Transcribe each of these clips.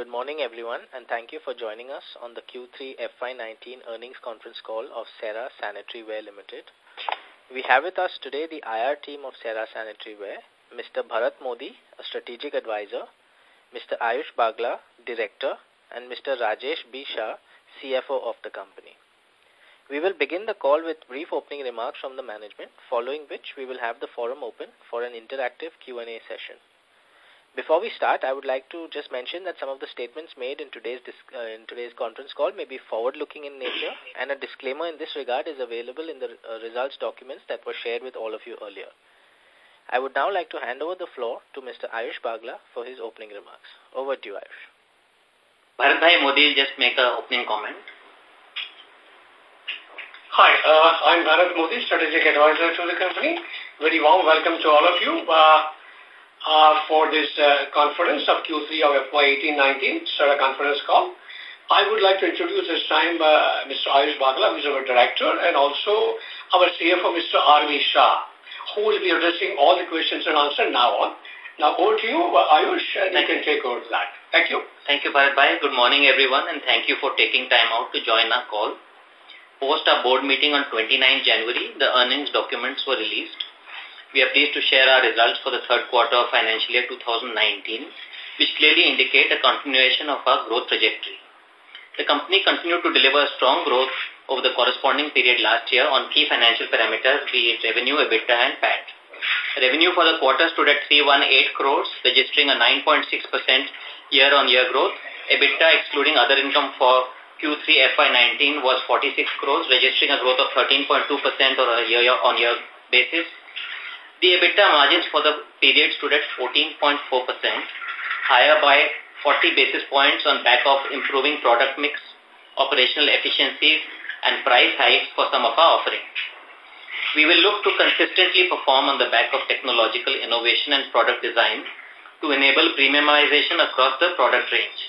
Good morning, everyone, and thank you for joining us on the Q3 FY19 earnings conference call of Cera Sanitaryware Limited. We have with us today the IR team of Cera Sanitaryware, Mr. Bharat Modi, a strategic advisor, Mr. Ayush Bagla, director, and Mr. Rajesh B. Shah, CFO of the company. We will begin the call with brief opening remarks from the management, following which we will have the forum open for an interactive Q&A session. Before we start, I would like to just mention that some of the statements made in today's uh, in today's conference call may be forward-looking in nature, and a disclaimer in this regard is available in the uh, results documents that were shared with all of you earlier. I would now like to hand over the floor to Mr. Ayush Bagla for his opening remarks. Over to you, Ayush. Bharat Modi will just make an opening comment. Hi, uh, I'm Bharat Modi, Strategic Advisor to the company. Very warm welcome to all of you. Uh, uh, for this uh, conference of Q3 of FY18-19, Cera conference call. I would like to introduce this time uh, Mr. Ayush Bagla, who is our director, and also our CFO, Mr. R.B. Shah, who will be addressing all the questions and answers now on. Now, over to you, uh, Ayush, and you can take over that. Thank you. Thank you, Bharat Bhai. Good morning, everyone, and thank you for taking time out to join our call. Post our board meeting on 29 January, the earnings documents were released we are pleased to share our results for the third quarter of financial year 2019, which clearly indicate a continuation of our growth trajectory. The company continued to deliver strong growth over the corresponding period last year on key financial parameters, be it revenue, EBITDA, and PAT. Revenue for the quarter stood at 318 crores, registering a 9.6% year-on-year growth. EBITDA, excluding other income for Q3 FY19, was 46 crores, registering a growth of 13.2% on a year-on-year basis. The EBITDA margins for the period stood at 14.4%, higher by 40 basis points on back of improving product mix, operational efficiencies, and price hikes for some of our offerings. We will look to consistently perform on the back of technological innovation and product design to enable premiumization across the product range.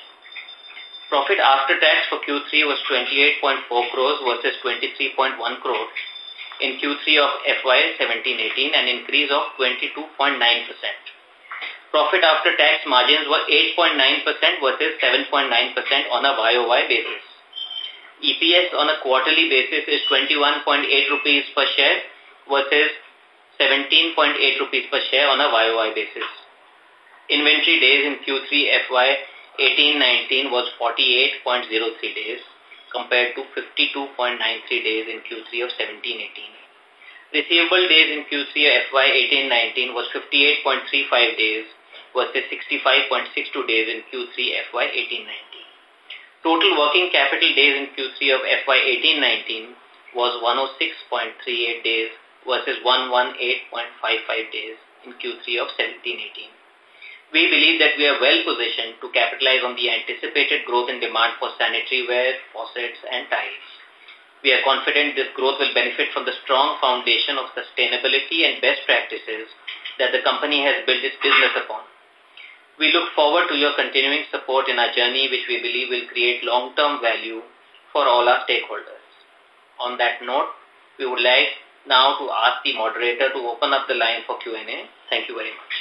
Profit after tax for Q3 was 28.4 crores versus 23.1 crores in Q3 of FY 17-18, an increase of 22.9%. Profit after tax margins were 8.9% versus 7.9% on a YOY basis. EPS on a quarterly basis is 21.8 rupees per share versus 17.8 rupees per share on a YOY basis. Inventory days in Q3 FY 18-19 was 48.03 days compared to 52.93 days in Q3 of 17-18. Receivable days in Q3 of FY 18-19 was 58.35 days versus 65.62 days in Q3 FY 18-19. Total working capital days in Q3 of FY 18-19 was 106.38 days versus 118.55 days in Q3 of 17-18. We believe that we are well positioned to capitalize on the anticipated growth in demand for sanitary ware, faucets, and tiles. We are confident this growth will benefit from the strong foundation of sustainability and best practices that the company has built its business upon. We look forward to your continuing support in our journey, which we believe will create long-term value for all our stakeholders. On that note, we would like now to ask the moderator to open up the line for Q&A. Thank you very much.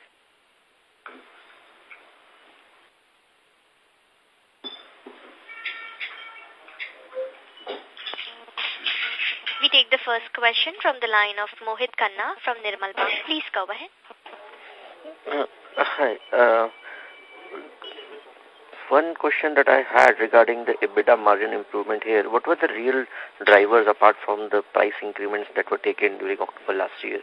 Take the first question from the line of Mohit Khanna from Nirmal Bang. Please go ahead. Uh, hi. Uh, one question that I had regarding the EBITDA margin improvement here, what were the real drivers apart from the price increments that were taken during October last year?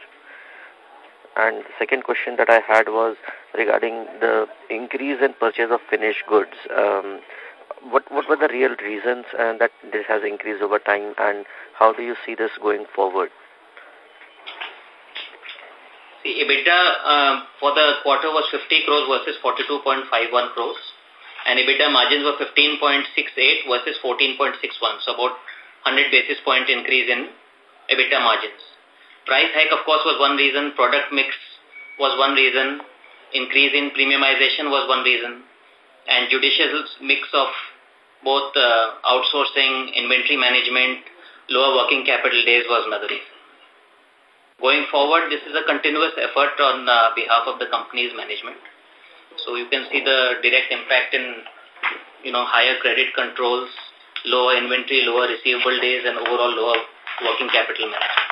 And the second question that I had was regarding the increase in purchase of finished goods. Um, what what were the real reasons and that this has increased over time and how do you see this going forward? The EBITDA uh, for the quarter was 50 crores versus 42.51 crores and EBITDA margins were 15.68 versus 14.61 so about 100 basis point increase in EBITDA margins. Price hike, of course, was one reason. Product mix was one reason. Increase in premiumization was one reason. And judicious mix of both uh, outsourcing, inventory management, lower working capital days was another reason. Going forward, this is a continuous effort on uh, behalf of the company's management. So you can see the direct impact in, you know, higher credit controls, lower inventory, lower receivable days, and overall lower working capital management.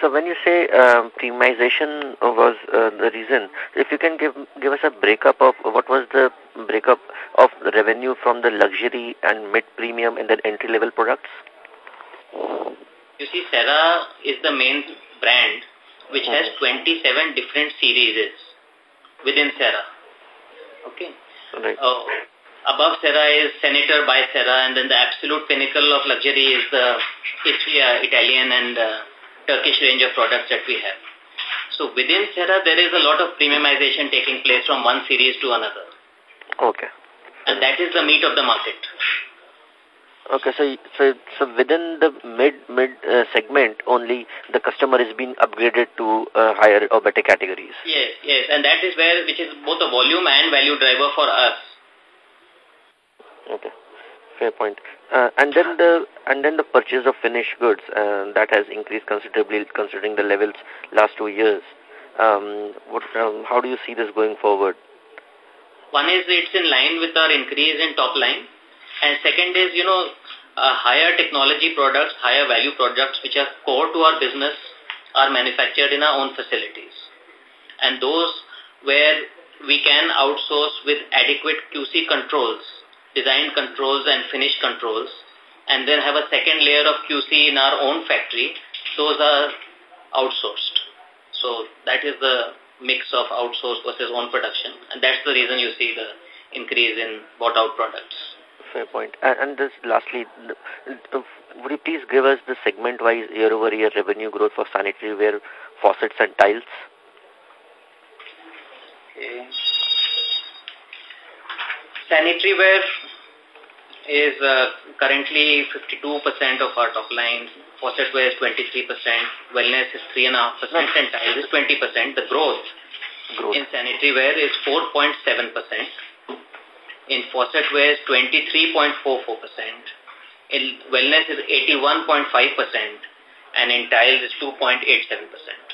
So, when you say uh, premiumization was uh, the reason, if you can give give us a breakup of what was the breakup of revenue from the luxury and mid premium and then entry level products. You see, Cera is the main brand which has 27 different series within Cera. Okay. Right. Uh, above Cera is Senator by Cera and then the absolute pinnacle of luxury is the uh, Italian and uh, Turkish range of products that we have. So within Cera there is a lot of premiumization taking place from one series to another. Okay. And that is the meat of the market. Okay, so so so within the mid mid uh, segment, only the customer is being upgraded to uh, higher or better categories. Yes, yes, and that is where which is both a volume and value driver for us. Okay, fair point. Uh, and then the and then the purchase of finished goods uh, that has increased considerably considering the levels last two years. Um, what um, how do you see this going forward? One is it's in line with our increase in top line and second is, you know, uh, higher technology products, higher value products which are core to our business are manufactured in our own facilities. And those where we can outsource with adequate QC controls, design controls and finish controls, and then have a second layer of QC in our own factory, those are outsourced. So that is the mix of outsourced versus own production, and that's the reason you see the increase in bought out products fair point. And, and this, lastly, would you please give us the segment-wise year-over-year revenue growth for sanitary ware, faucets and tiles? Okay. Sanitary ware is uh, currently 52% of our top line. Faucetware is 23%. Wellness is 3.5%. And tiles is 20%. The growth, growth. in sanitary ware is 4.7% in faucetware is 23.44%, in wellness is 81.5%, and in tiles is 2.87%.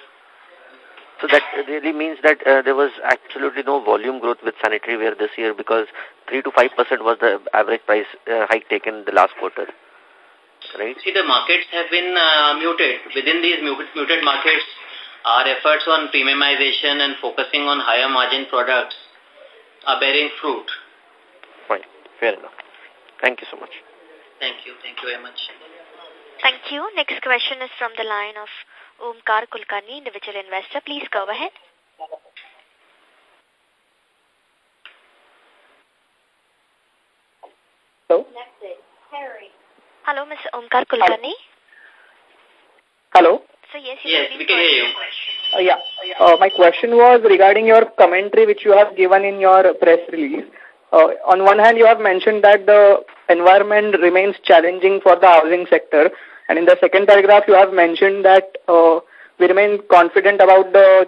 So that really means that uh, there was absolutely no volume growth with sanitary ware this year because 3 to 5% was the average price uh, hike taken the last quarter. Right? See, the markets have been uh, muted. Within these muted markets, our efforts on premiumization and focusing on higher margin products are bearing fruit. Fine. Fair enough. Thank you so much. Thank you. Thank you very much. Thank you. Next question is from the line of Omkar Kulkarni, individual investor. Please go ahead. Hello? Hello, Mr. Omkar Kulkarni. Hello? So, yes, you yes, we can hear you. Uh, yeah. Uh, my question was regarding your commentary which you have given in your press release. Uh, on one hand, you have mentioned that the environment remains challenging for the housing sector. And in the second paragraph, you have mentioned that uh, we remain confident about the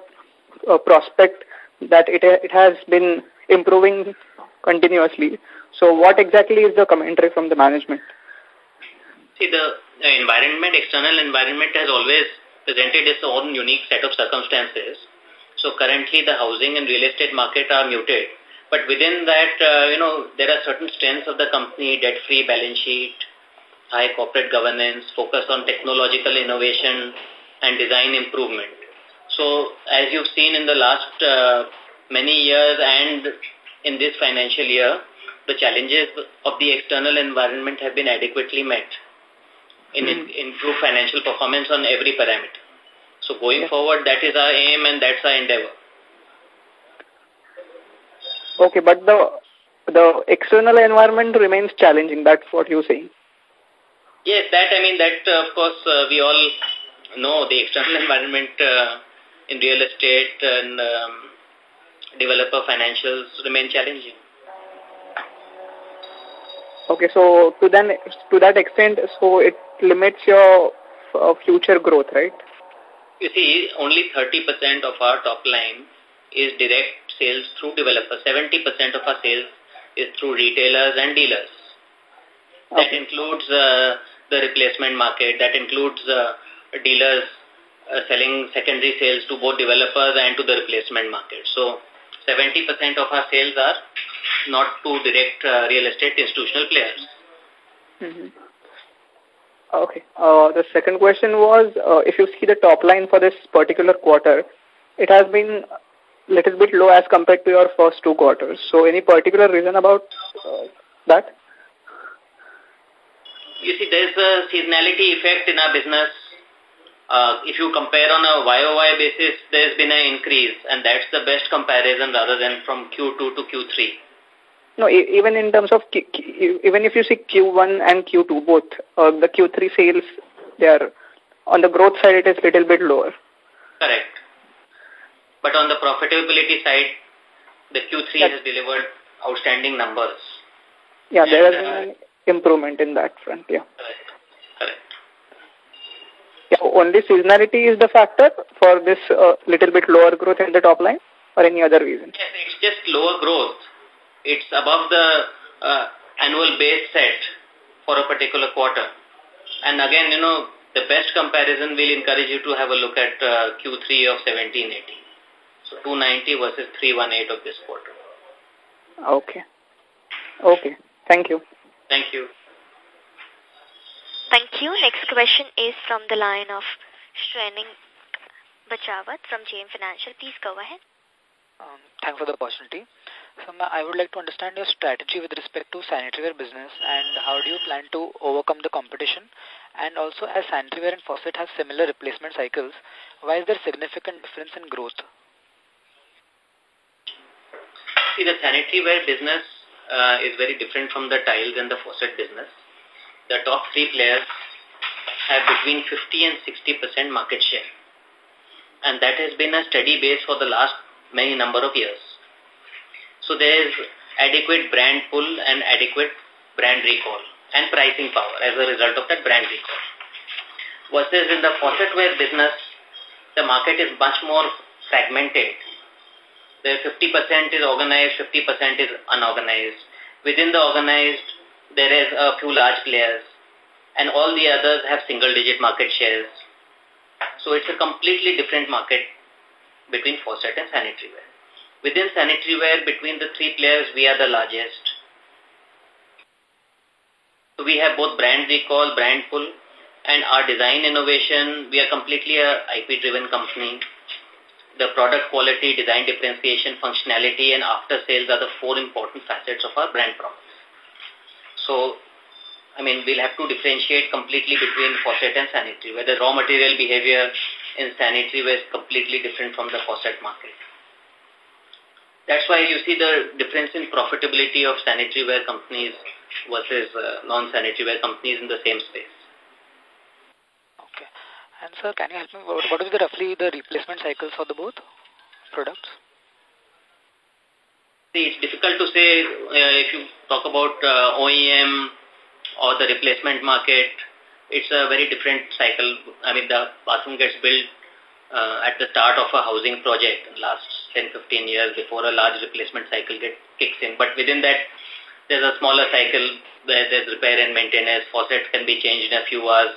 uh, prospect that it, it has been improving continuously. So what exactly is the commentary from the management? See, the environment, external environment has always presented its own unique set of circumstances. So currently the housing and real estate market are muted. But within that, uh, you know, there are certain strengths of the company, debt-free balance sheet, high corporate governance, focus on technological innovation and design improvement. So, as you've seen in the last uh, many years and in this financial year, the challenges of the external environment have been adequately met in mm -hmm. improved financial performance on every parameter. So going yeah. forward, that is our aim and that's our endeavor. Okay, but the the external environment remains challenging. That's what you're saying. Yes, that I mean that uh, of course uh, we all know the external environment uh, in real estate and um, developer financials remain challenging. Okay, so to then to that extent, so it limits your uh, future growth, right? You see, only 30% of our top line is direct sales through developers. 70% of our sales is through retailers and dealers. Okay. That includes uh, the replacement market. That includes uh, dealers uh, selling secondary sales to both developers and to the replacement market. So 70% of our sales are not to direct uh, real estate institutional players. Mm -hmm. Okay. Uh, the second question was, uh, if you see the top line for this particular quarter, it has been a little bit low as compared to your first two quarters. So any particular reason about uh, that? You see, there's a seasonality effect in our business uh, if you compare on a YOY basis, there's been an increase, and that's the best comparison rather than from Q2 to Q3. No, even in terms of, even if you see Q1 and Q2, both, uh, the Q3 sales, they are, on the growth side, it is a little bit lower. Correct. But on the profitability side, the Q3 has delivered outstanding numbers. Yeah, and, there has been an improvement in that front, yeah. Yeah, only seasonality is the factor for this uh, little bit lower growth in the top line or any other reason? Yes, it's just lower growth. It's above the uh, annual base set for a particular quarter. And again, you know, the best comparison will encourage you to have a look at uh, Q3 of 1780. So 290 versus 318 of this quarter. Okay. Okay. Thank you. Thank you. Thank you. Next question is from the line of Shrening Bachawat from JM Financial. Please go ahead. Um, thanks for the opportunity. So I would like to understand your strategy with respect to sanitaryware business and how do you plan to overcome the competition? And also as sanitaryware and faucet have similar replacement cycles, why is there significant difference in growth? See, the sanitaryware business uh, is very different from the tiles and the faucet business the top three players have between 50 and 60% market share. And that has been a steady base for the last many number of years. So there is adequate brand pull and adequate brand recall and pricing power as a result of that brand recall. Versus in the faucetware business, the market is much more fragmented. The 50% is organized, 50% is unorganized. Within the organized, there is a few large players and all the others have single digit market shares. So it's a completely different market between faucet and sanitary ware. Within sanitary ware, between the three players, we are the largest. So we have both brand recall, brand pull, and our design innovation, we are completely a IP-driven company. The product quality, design differentiation, functionality, and after sales are the four important facets of our brand promise. So, I mean, we'll have to differentiate completely between faucet and sanitary, where the raw material behavior in sanitary was completely different from the faucet market. That's why you see the difference in profitability of sanitary ware companies versus uh, non-sanitary ware companies in the same space. And sir, can you help me, what, what is the roughly the replacement cycles for the both products? See, it's difficult to say uh, if you talk about uh, OEM or the replacement market, it's a very different cycle. I mean, the bathroom gets built uh, at the start of a housing project last 10-15 years before a large replacement cycle get, kicks in. But within that, there's a smaller cycle where there's repair and maintenance. Faucets can be changed in a few hours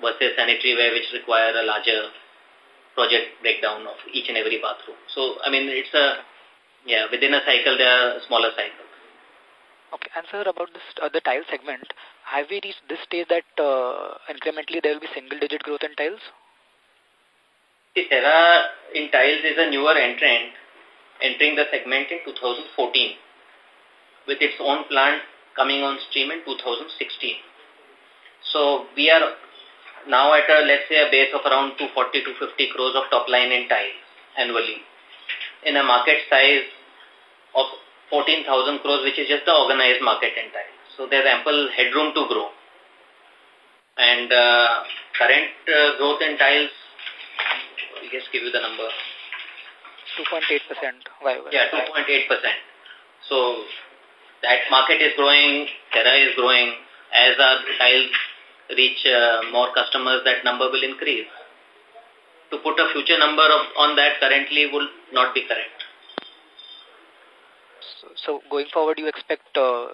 versus sanitary ware which require a larger project breakdown of each and every bathroom. So, I mean, it's a yeah, within a cycle, there are smaller cycles. Okay, and sir, about this uh, the tile segment, have we reached this stage that uh, incrementally there will be single-digit growth in tiles? See, Cera in tiles is a newer entrant entering the segment in 2014 with its own plant coming on stream in 2016. So we are now at a, let's say, a base of around 240 to 50 crores of top line in tiles annually in a market size of 14,000 crores, which is just the organized market in time. So there's ample headroom to grow. And uh, current uh, growth in tiles, I'll just give you the number. 2.8%. Yeah, 2.8%. So that market is growing Cera is growing. As our tiles reach uh, more customers, that number will increase. To put a future number of, on that currently will not be correct. So, so going forward, you expect uh,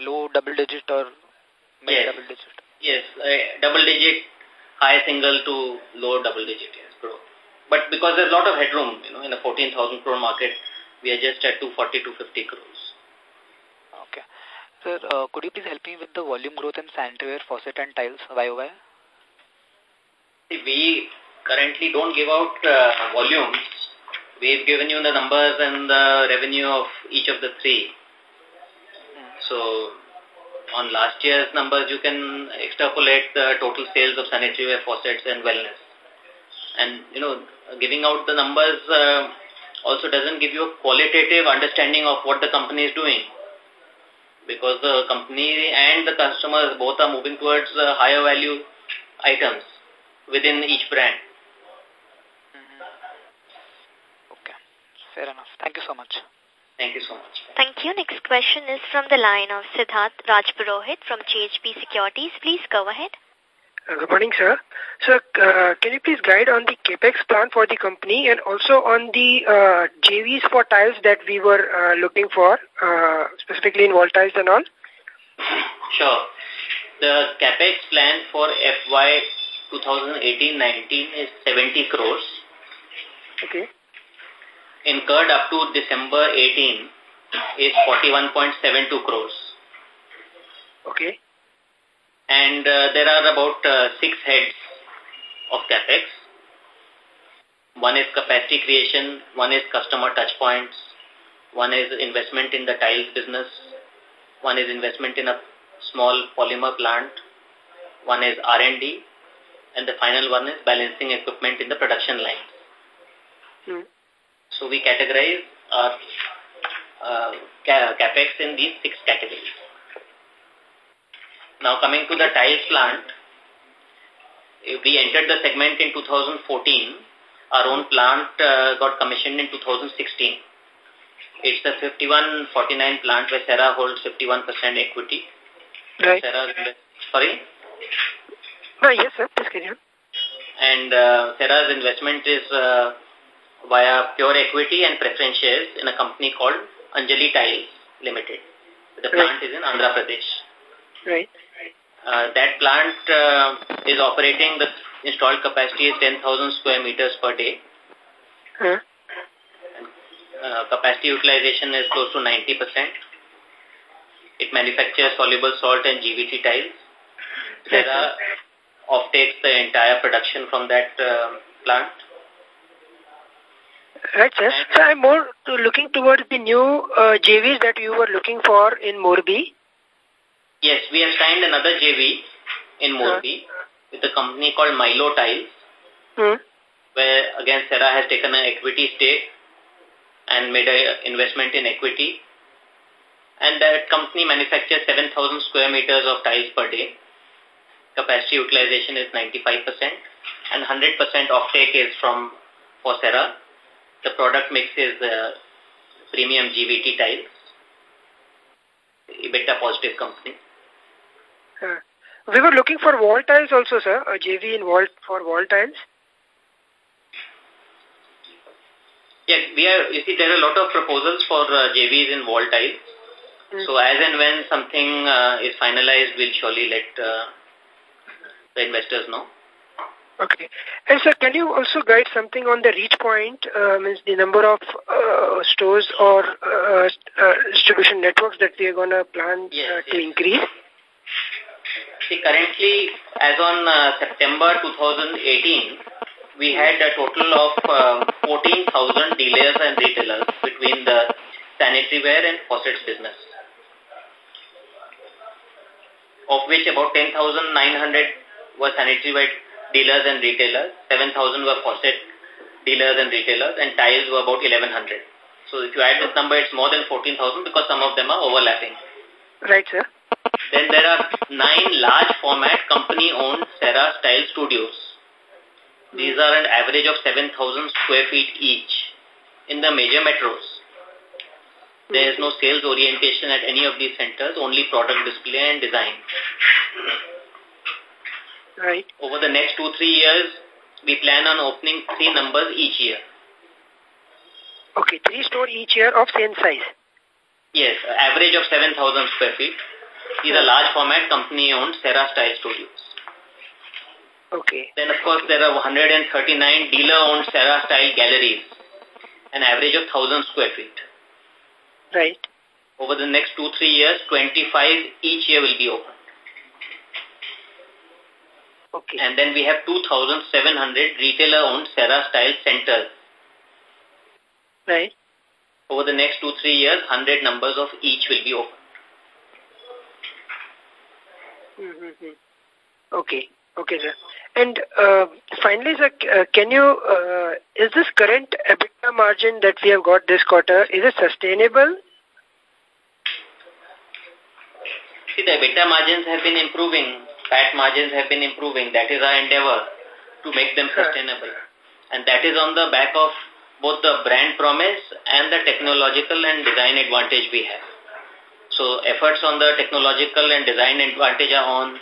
low double digit or mid yes. double digit? Yes, uh, double digit, high single to low double digit, yes, growth. But because there's a lot of headroom, you know, in a 14,000 crore market, we are just at 240 to 50 crores. Okay. Sir, uh, could you please help me with the volume growth in sanitaryware, faucet and tiles, YOY? We currently don't give out uh, volumes. We've given you the numbers and the revenue of each of the three. Hmm. So, on last year's numbers, you can extrapolate the total sales of sanitaryware, faucets and wellness. And, you know, giving out the numbers uh, also doesn't give you a qualitative understanding of what the company is doing. Because the company and the customers both are moving towards uh, higher value items within each brand. Mm -hmm. Okay, fair enough. Thank you so much. Thank you so much. Thank you. Next question is from the line of Siddharth Rajpurohit from JHP Securities. Please go ahead. Uh, good morning, sir. Sir, uh, can you please guide on the capex plan for the company and also on the uh, JVs for tiles that we were uh, looking for, uh, specifically in wall tiles and all? Sure. The capex plan for FY 2018-19 is 70 crores. Okay. Incurred up to December 18 is 41.72 crores. Okay and uh, there are about uh, six heads of capex. One is capacity creation, one is customer touch points, one is investment in the tiles business, one is investment in a small polymer plant, one is R&D, and the final one is balancing equipment in the production line. Hmm. So we categorize our uh, capex in these six categories. Now coming to the tiles plant, we entered the segment in 2014. Our own plant uh, got commissioned in 2016. It's the 5149 plant where Cera holds 51% equity. Right. Cera's, sorry? No, yes, sir. Please carry on. And uh, Cera's investment is uh, via pure equity and preference shares in a company called Anjani Tiles Limited. The plant right. is in Andhra Pradesh. Right. Uh, that plant uh, is operating, the installed capacity is 10,000 square meters per day. Huh? Uh, capacity utilization is close to 90%. It manufactures soluble salt and GVT tiles. Cera offtakes the entire production from that uh, plant. Right, sir. So I'm more to looking towards the new uh, JVs that you were looking for in Morbi. Yes, we have signed another JV in Morbi with a company called Milo Tiles, hmm. where again Cera has taken an equity stake and made an investment in equity. And that company manufactures 7,000 square meters of tiles per day. Capacity utilization is 95% and 100% offtake is from for Cera. The product mix is uh, premium GVT tiles. EBITDA positive company. Uh, we were looking for wall tiles also, sir, a JV in wall for wall tiles. Yes, we are, you see, there are a lot of proposals for uh, JVs in wall tiles. Mm. So as and when something uh, is finalized, we'll surely let uh, the investors know. Okay. And sir, can you also guide something on the reach point, uh, means the number of uh, stores or uh, uh, distribution networks that we are going to plan yes, uh, to yes. increase? See, currently, as on uh, September 2018, we had a total of uh, 14,000 dealers and retailers between the sanitary ware and faucets business, of which about 10,900 were sanitary ware dealers and retailers, 7,000 were faucet dealers and retailers, and tiles were about 1,100. So if you add this number, it's more than 14,000 because some of them are overlapping. Right, sir. Then there are nine large format company-owned Cera style studios. These are an average of 7,000 square feet each in the major metros. There is no sales orientation at any of these centers, only product display and design. Right. Over the next two, three years, we plan on opening three numbers each year. Okay, three store each year of same size. Yes, average of 7,000 square feet. These are large format company-owned Cera Style Studios. Okay. Then, of course, there are 139 dealer-owned Cera Style galleries, an average of 1,000 square feet. Right. Over the next two, three years, 25 each year will be open. Okay. And then we have 2,700 retailer-owned Cera Style centers. Right. Over the next two, three years, 100 numbers of each will be open. Mm -hmm. Okay. Okay, sir. And uh, finally, sir, uh, can you, uh, is this current EBITDA margin that we have got this quarter, is it sustainable? See, the EBITDA margins have been improving. PAT margins have been improving. That is our endeavor to make them sustainable. And that is on the back of both the brand promise and the technological and design advantage we have. So efforts on the technological and design advantage are on.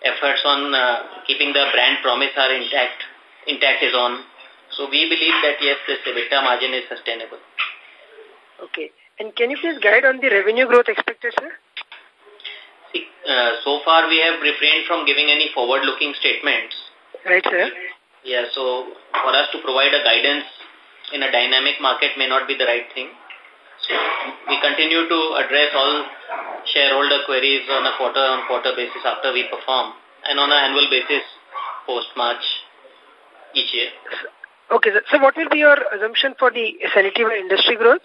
Efforts on uh, keeping the brand promise are intact. Intact is on. So we believe that yes, this EBITDA margin is sustainable. Okay. And can you please guide on the revenue growth expected, sir? See, uh, so far we have refrained from giving any forward-looking statements. Right, sir. Yeah, so for us to provide a guidance in a dynamic market may not be the right thing. We continue to address all shareholder queries on a quarter-on-quarter -quarter basis after we perform and on an annual basis post-March each year. Okay. So what will be your assumption for the sanitary industry growth?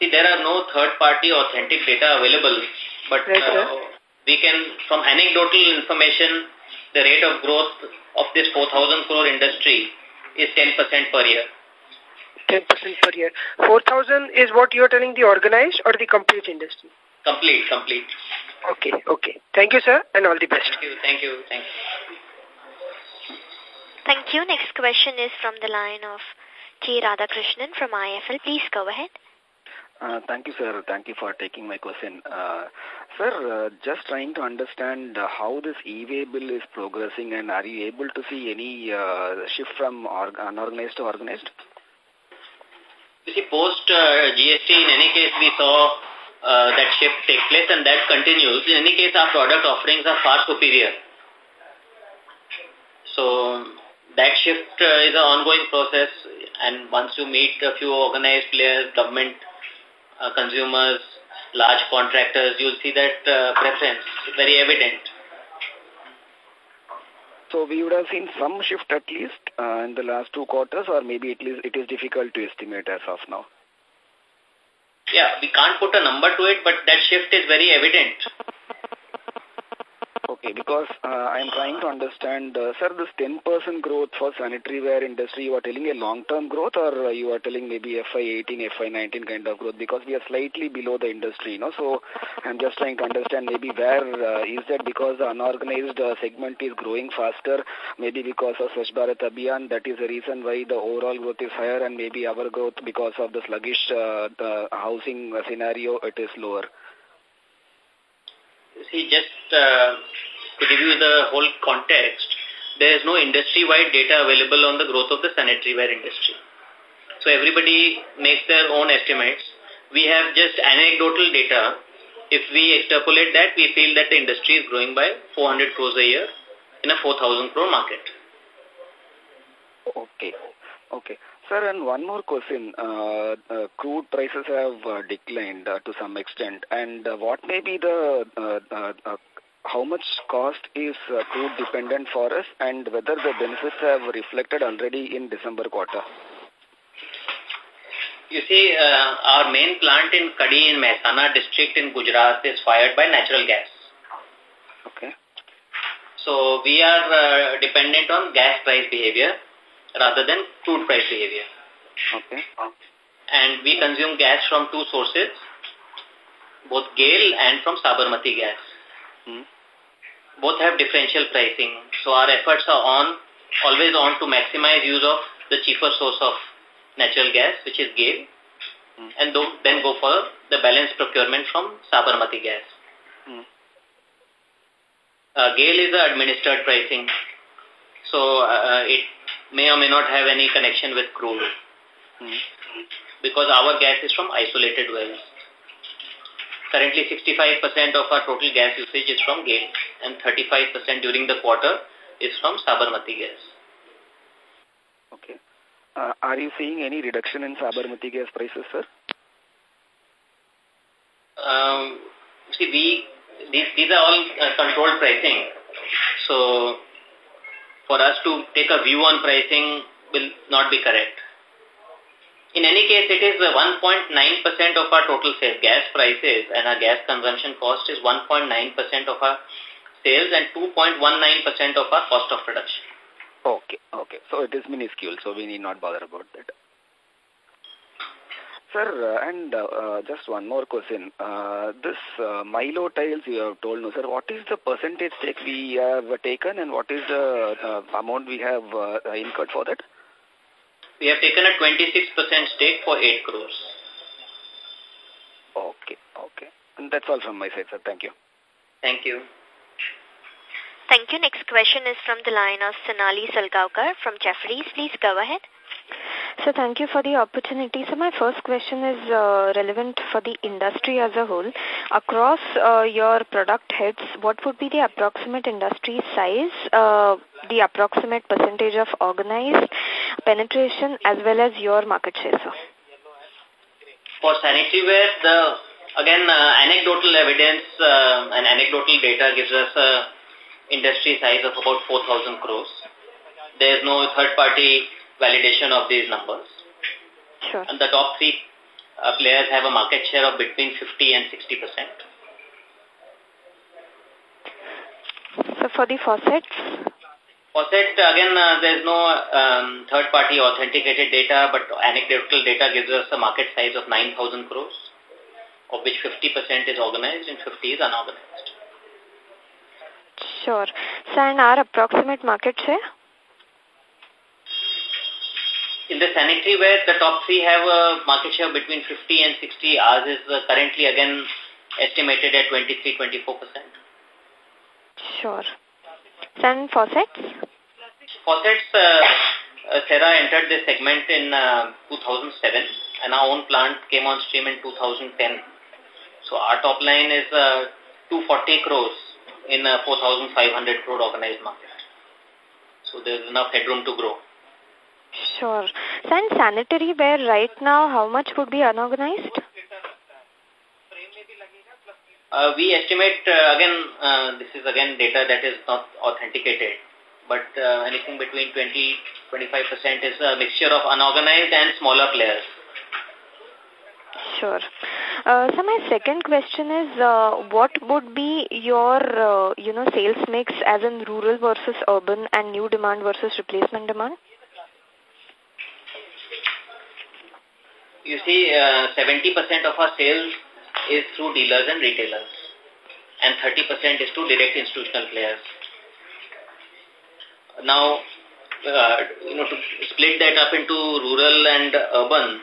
See, there are no third-party authentic data available, but uh, we can, from anecdotal information, the rate of growth of this 4,000 crore industry is 10% per year. 10% per year. 4,000 is what you're telling the organized or the complete industry? Complete, complete. Okay, okay. Thank you, sir, and all the best. Thank you, thank you, thank you. Thank you. Next question is from the line of K. Radhakrishnan from IIFL. Please go ahead. Uh, thank you, sir. Thank you for taking my question. Uh, sir, uh, just trying to understand uh, how this e-way bill is progressing and are you able to see any uh, shift from unorganized to organized? You see, post uh, GST, in any case, we saw uh, that shift take place and that continues. In any case, our product offerings are far superior. So, that shift uh, is an ongoing process and once you meet a few organized players, government, uh, consumers, large contractors, you'll see that uh, preference very evident. So we would have seen some shift at least uh, in the last two quarters or maybe it is, it is difficult to estimate as of now? Yeah, we can't put a number to it, but that shift is very evident. Okay, because uh, I am trying to understand, uh, sir, this 10% growth for sanitary ware industry, you are telling a long-term growth or uh, you are telling maybe FY18, FY19 kind of growth because we are slightly below the industry, you know, so I'm just trying to understand maybe where uh, is that because the unorganized segment is growing faster, maybe because of Swachh Bharat Abhiyan, that is the reason why the overall growth is higher and maybe our growth because of the sluggish uh, the housing scenario, it is lower. See, just uh, to give you the whole context, there is no industry-wide data available on the growth of the sanitary ware industry. So everybody makes their own estimates. We have just anecdotal data. If we extrapolate that, we feel that the industry is growing by 400 crores a year in a 4,000 crore market. Okay. Okay. Sir, and one more question. Uh, uh, crude prices have uh, declined uh, to some extent. And uh, what may be the, uh, uh, uh, how much cost is uh, crude dependent for us and whether the benefits have reflected already in December quarter? You see, uh, our main plant in Kadi in Mehsana district in Gujarat is fired by natural gas. Okay. So we are uh, dependent on gas price behavior rather than crude price behavior. Okay. And we consume gas from two sources, both GAIL and from Sabarmati gas. Hmm. Both have differential pricing. So our efforts are on, always on to maximize use of the cheaper source of natural gas, which is GAIL. mm. and then go for the balance procurement from Sabarmati gas. Mm. Uh, GAIL is the administered pricing, so uh, it may or may not have any connection with crude mm. because our gas is from isolated wells. Currently, 65% of our total gas usage is from GAIL and 35% during the quarter is from Sabarmati gas. Okay. Uh, are you seeing any reduction in Sabarmati gas prices, sir? Um, see, we these these are all uh, controlled pricing. So, for us to take a view on pricing will not be correct. In any case, it is 1.9% of our total sales gas prices and our gas consumption cost is 1.9% of our sales and 2.19% of our cost of production. Okay, okay. So it is minuscule, so we need not bother about that. Sir, uh, and uh, uh, just one more question. Uh, this uh, Milo tiles you have told no, sir. What is the percentage stake we have taken and what is the uh, amount we have uh, incurred for that? We have taken a 26% stake for 8 crores. Okay, okay. And that's all from my side, sir. Thank you. Thank you. Thank you. Next question is from the line of Sonali Salgaonkar from Jefferies. Please go ahead. So thank you for the opportunity. So my first question is uh, relevant for the industry as a whole. Across uh, your product heads, what would be the approximate industry size, uh, the approximate percentage of organized penetration as well as your market share, sir? For sanitary ware, the, again, uh, anecdotal evidence uh, and anecdotal data gives us a industry size of about 4,000 crores. There is no third-party validation of these numbers. Sure. And the top three uh, players have a market share of between 50 and 60 percent. So for the faucets? Faucet, again, uh, there is no um, third-party authenticated data, but anecdotal data gives us a market size of 9,000 crores, of which 50% is organized and 50 is unorganized. Sure. So, and our approximate market share? In the sanitary ware, the top three have a market share between 50 and 60. Ours is uh, currently, again, estimated at 23-24%. Sure. And faucets? Faucets, uh, uh, Cera entered this segment in uh, 2007 and our own plant came on stream in 2010. So our top line is uh, 240 crores in a 4,500 crore organized market. So there's enough headroom to grow. Sure. So, And sanitary ware right now, how much would be unorganized? Uh, we estimate, uh, again, uh, this is again data that is not authenticated, but uh, anything between 20-25% is a mixture of unorganized and smaller players. Sure. Uh, so my second question is, uh, what would be your, uh, you know, sales mix as in rural versus urban and new demand versus replacement demand? You see, 70% uh, of our sales is through dealers and retailers, and 30% is to direct institutional players. Now, uh, you know, to split that up into rural and urban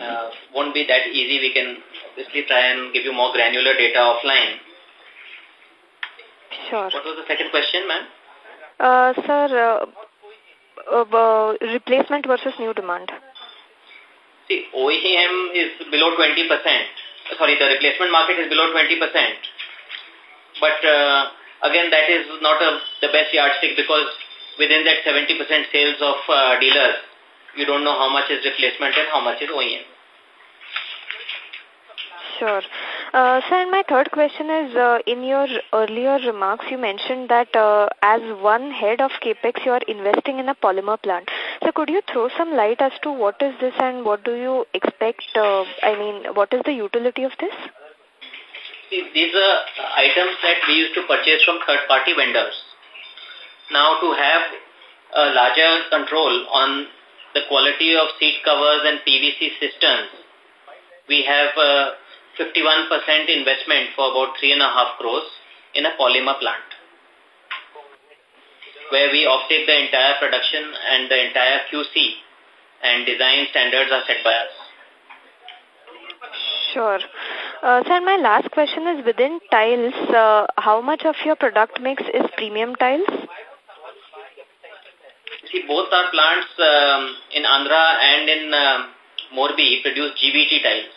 uh, won't be that easy. We can obviously try and give you more granular data offline. Sure. What was the second question, ma'am? Uh, sir, uh, uh, replacement versus new demand. See, OEM is below 20%. Sorry, the replacement market is below 20%. But uh, again, that is not a, the best yardstick because within that 70% sales of uh, dealers, you don't know how much is replacement and how much is OEM. Sure. Uh, sir, and my third question is, uh, in your earlier remarks, you mentioned that uh, as one head of CAPEX, you are investing in a polymer plant. So could you throw some light as to what is this and what do you expect, uh, I mean, what is the utility of this? These are items that we used to purchase from third-party vendors. Now, to have a larger control on the quality of seat covers and PVC systems, we have a 51% investment for about three and a half crores in a polymer plant where we offtake the entire production and the entire QC and design standards are set by us. Sure. Uh, sir, my last question is within tiles, uh, how much of your product mix is premium tiles? See, both our plants um, in Andhra and in uh, Morbi produce GVT tiles.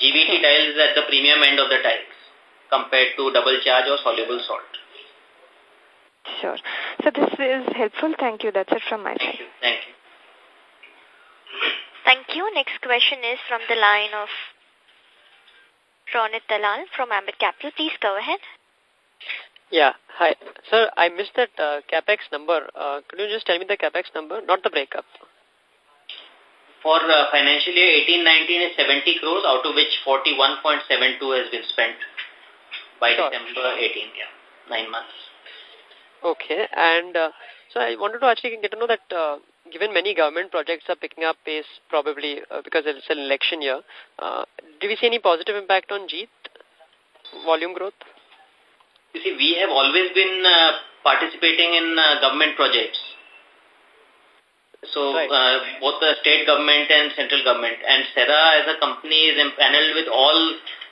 GVT tiles is at the premium end of the tiles compared to double charge or soluble salt. Sure. So this is helpful. Thank you. That's it from my side. Thank you. Thank you. Next question is from the line of Ronit Dalal from Ambit Capital. Please go ahead. Yeah. Hi. Sir, I missed that uh, CapEx number. Uh, could you just tell me the CapEx number, not the breakup? For uh, financial year 18-19 is 70 crores, out of which 41.72 has been spent by sure. December 18, yeah, nine months. Okay, and uh, so I wanted to actually get to know that uh, given many government projects are picking up pace probably uh, because it's an election year, uh, do we see any positive impact on JEET volume growth? You see, we have always been uh, participating in uh, government projects. So right. uh, both the state government and central government. And Cera as a company is empaneled with all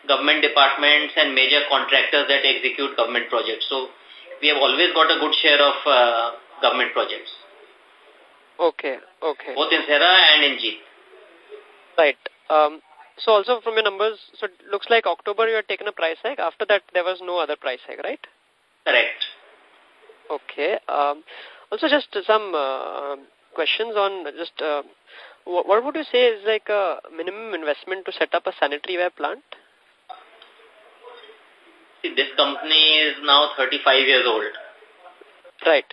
government departments and major contractors that execute government projects. So we have always got a good share of uh, government projects. Okay, okay. Both in Cera and in G. Right. Um, so also from your numbers, so it looks like October you had taken a price hike. After that, there was no other price hike, right? Correct. Okay. Um, also just some uh, questions on just uh, what, what would you say is like a minimum investment to set up a sanitary ware plant? See, this company is now 35 years old. Right.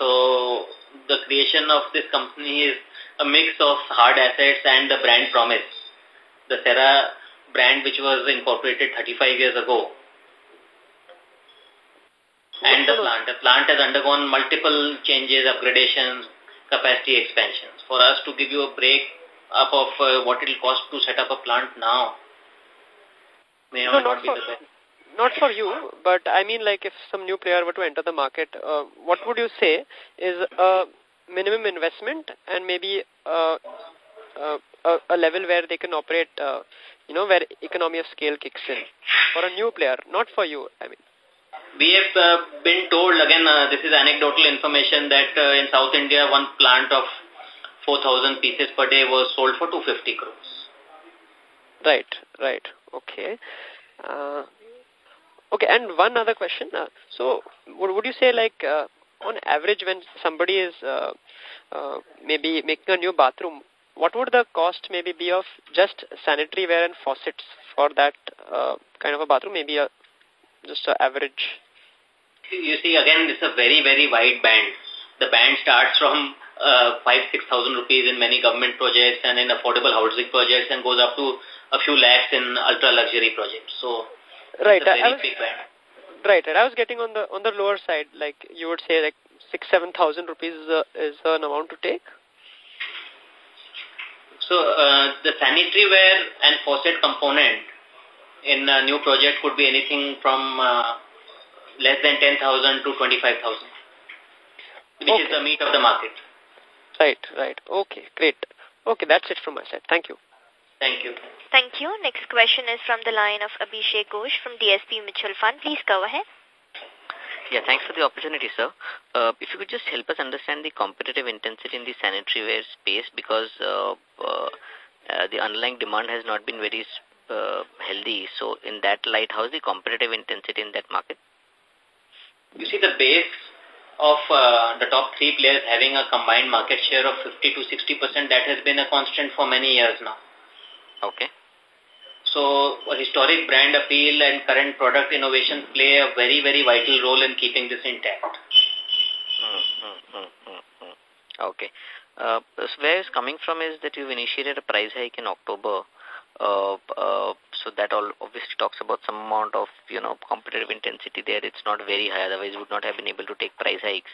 So the creation of this company is a mix of hard assets and the brand promise. The Cera brand which was incorporated 35 years ago. And the plant. The plant has undergone multiple changes, upgradations, capacity expansions. For us to give you a break up of uh, what it will cost to set up a plant now may no, not, not be the best not for you, but I mean like if some new player were to enter the market, uh, what would you say is a minimum investment and maybe uh, uh, a, a level where they can operate, uh, you know, where economy of scale kicks in for a new player, not for you, I mean. We have uh, been told, again, uh, this is anecdotal information, that uh, in South India, one plant of 4,000 pieces per day was sold for 250 crores. Right, right. Okay. Okay, and one other question. Uh, so, would, would you say like uh, on average when somebody is uh, uh, maybe making a new bathroom, what would the cost maybe be of just sanitary ware and faucets for that uh, kind of a bathroom? Maybe a, just an average. You see, again, it's a very, very wide band. The band starts from uh, five, six thousand rupees in many government projects and in affordable housing projects and goes up to a few lakhs in ultra luxury projects. So Right. I was, right. And I was getting on the on the lower side, like you would say, like six, seven thousand rupees is, a, is an amount to take. So uh, the sanitary ware and faucet component in a new project could be anything from uh, less than ten thousand to twenty five thousand, which okay. is the meat of the market. Right. Right. Okay. Great. Okay. That's it from my side. Thank you. Thank you. Thank you. Next question is from the line of Abhishek Ghosh from DSP Mutual Fund. Please go ahead. Yeah, thanks for the opportunity, sir. Uh, if you could just help us understand the competitive intensity in the sanitary ware space because uh, uh, uh, the underlying demand has not been very uh, healthy. So in that light, how is the competitive intensity in that market? You see the base of uh, the top three players having a combined market share of 50 to 60%, that has been a constant for many years now. Okay. So historic brand appeal and current product innovation play a very, very vital role in keeping this intact. Mm, mm, mm, okay. Uh, so where it's coming from is that you've initiated a price hike in October. Uh, uh, so that all obviously talks about some amount of, you know, competitive intensity there. It's not very high, otherwise would not have been able to take price hikes.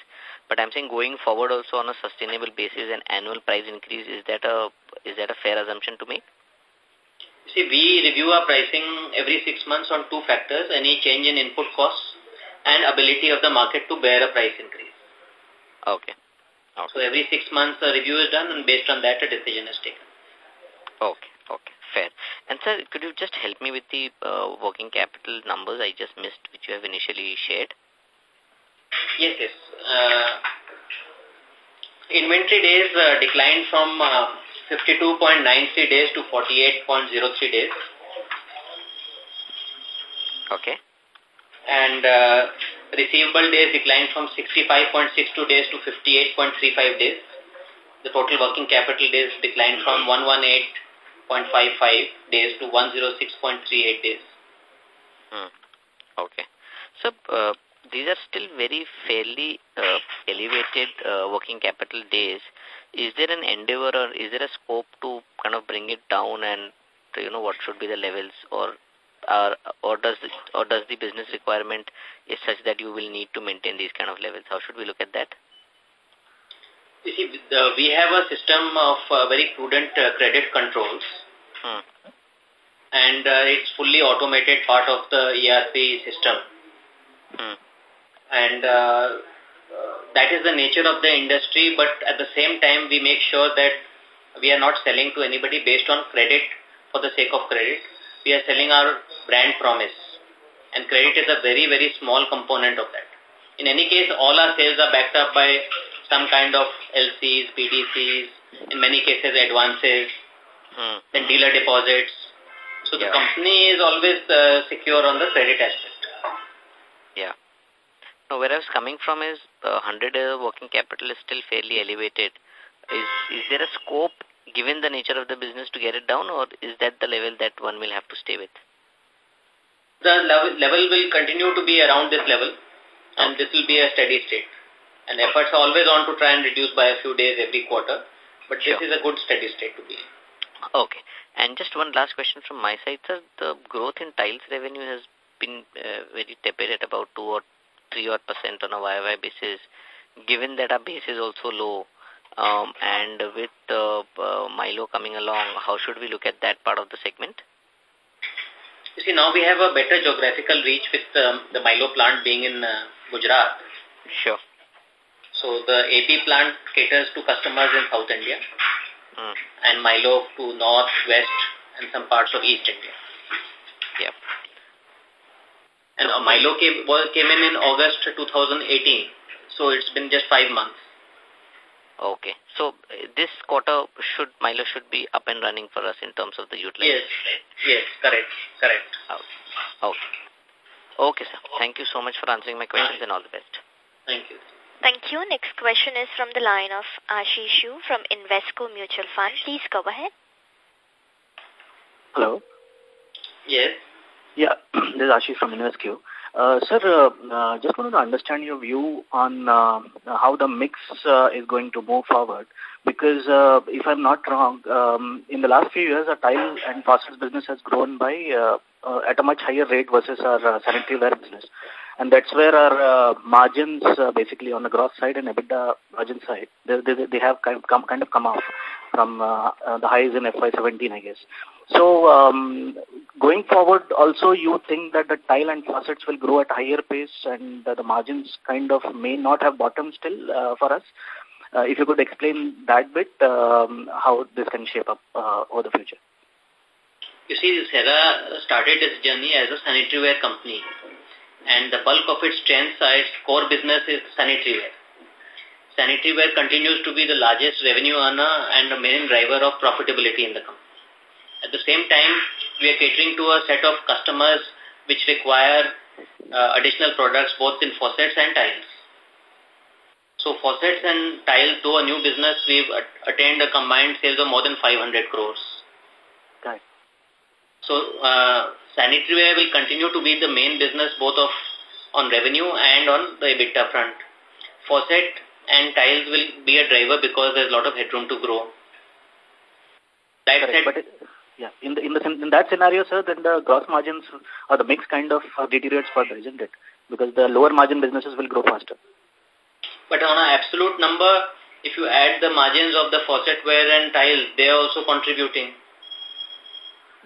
But I'm saying going forward also on a sustainable basis, an annual price increase, is that a, is that a fair assumption to make? See, we review our pricing every six months on two factors, any change in input costs and ability of the market to bear a price increase. Okay. okay. So every six months a review is done and based on that a decision is taken. Okay, okay. fair. And sir, could you just help me with the uh, working capital numbers I just missed, which you have initially shared? Yes, yes. Uh, inventory days uh, declined from uh, 52.93 days to 48.03 days. Okay. And uh, receivable days declined from 65.62 days to 58.35 days. The total working capital days declined from 118.55 days to 106.38 days. Hmm. Okay. So, uh, these are still very fairly uh, elevated uh, working capital days. Is there an endeavor or is there a scope to kind of bring it down and, you know, what should be the levels or or, or does the, or does the business requirement is such that you will need to maintain these kind of levels? How should we look at that? You see, the, we have a system of uh, very prudent uh, credit controls. Hmm. And uh, it's fully automated part of the ERP system. Hmm. And uh, uh, that is the nature of the industry, but at the same time, we make sure that we are not selling to anybody based on credit for the sake of credit we are selling our brand promise. And credit is a very, very small component of that. In any case, all our sales are backed up by some kind of LCs, PDCs, in many cases advances, hmm. then dealer deposits. So the company is always uh, secure on the credit aspect. Yeah. Where I was coming from is uh, 100 uh, working capital is still fairly elevated. Is, is there a scope given the nature of the business to get it down or is that the level that one will have to stay with? The level, level will continue to be around this level and this will be a steady state. And efforts are always on to try and reduce by a few days every quarter. But this is a good steady state to be in. Okay. And just one last question from my side, sir. The growth in tiles revenue has been uh, very tepid at about 2 or 3 odd percent on a YY basis. Given that our base is also low, um, and with uh, uh, Milo coming along, how should we look at that part of the segment? You see, now we have a better geographical reach with um, the Milo plant being in uh, Gujarat. Sure. So the AP plant caters to customers in South India mm. and Milo to North, West and some parts of East India. Yep. And uh, Milo came, came in in August 2018. So it's been just five months. Okay. So this quarter should Milo should be up and running for us in terms of the utilization. Yes. Yes. Correct. Correct. Okay. okay. Okay, sir. Thank you so much for answering my questions and all the best. Thank you. Thank you. Next question is from the line of Ashish Shu from Invesco Mutual Fund. Please go ahead. Hello. Yes. Yeah, this is Ashish from Invesco. Uh, sir, uh, uh, just wanted to understand your view on uh, how the mix uh, is going to move forward. Because uh, if I'm not wrong, um, in the last few years, our tile and faucets business has grown by uh, uh, at a much higher rate versus our uh, sanitary ware business. And that's where our uh, margins, uh, basically on the gross side and EBITDA margin side, they, they, they have kind of come, kind of come off from uh, uh, the highs in FY17, I guess. So um, going forward, also you think that the tile and faucets will grow at higher pace and the margins kind of may not have bottom still uh, for us. Uh, if you could explain that bit, um, how this can shape up uh, over the future. You see, Cera started its journey as a sanitary ware company and the bulk of its strengths, its core business is sanitary ware. Sanitary ware continues to be the largest revenue earner and the main driver of profitability in the company. At the same time, we are catering to a set of customers which require uh, additional products both in faucets and tiles. So faucets and tiles, though a new business, we've attained a combined sales of more than 500 crores. Right. So uh, sanitary ware will continue to be the main business both of on revenue and on the EBITDA front. Faucet and tiles will be a driver because there's a lot of headroom to grow. That said, but it, yeah, in the in the in that scenario, sir, then the gross margins or the mix kind of uh, deteriorates further, isn't it? Because the lower margin businesses will grow faster. But on an absolute number, if you add the margins of the faucet ware and tile, they are also contributing.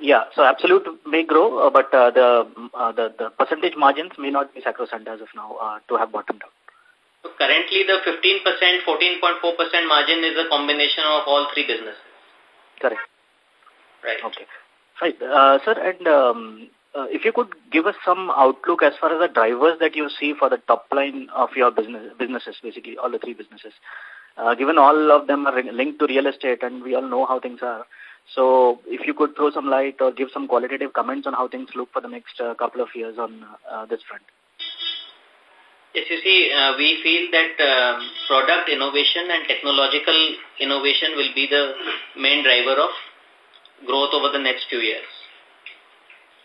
Yeah, so absolute may grow, uh, but uh, the, uh, the the percentage margins may not be sacrosanct as of now uh, to have bottomed out. So currently, the 15%, 14.4% margin is a combination of all three businesses. Correct. Right. Okay. Right. Uh, sir, and um, uh, if you could give us some outlook as far as the drivers that you see for the top line of your business businesses, basically all the three businesses. Uh, given all of them are linked to real estate and we all know how things are, so if you could throw some light or give some qualitative comments on how things look for the next uh, couple of years on uh, this front. Yes, you see, uh, we feel that uh, product innovation and technological innovation will be the main driver of growth over the next few years.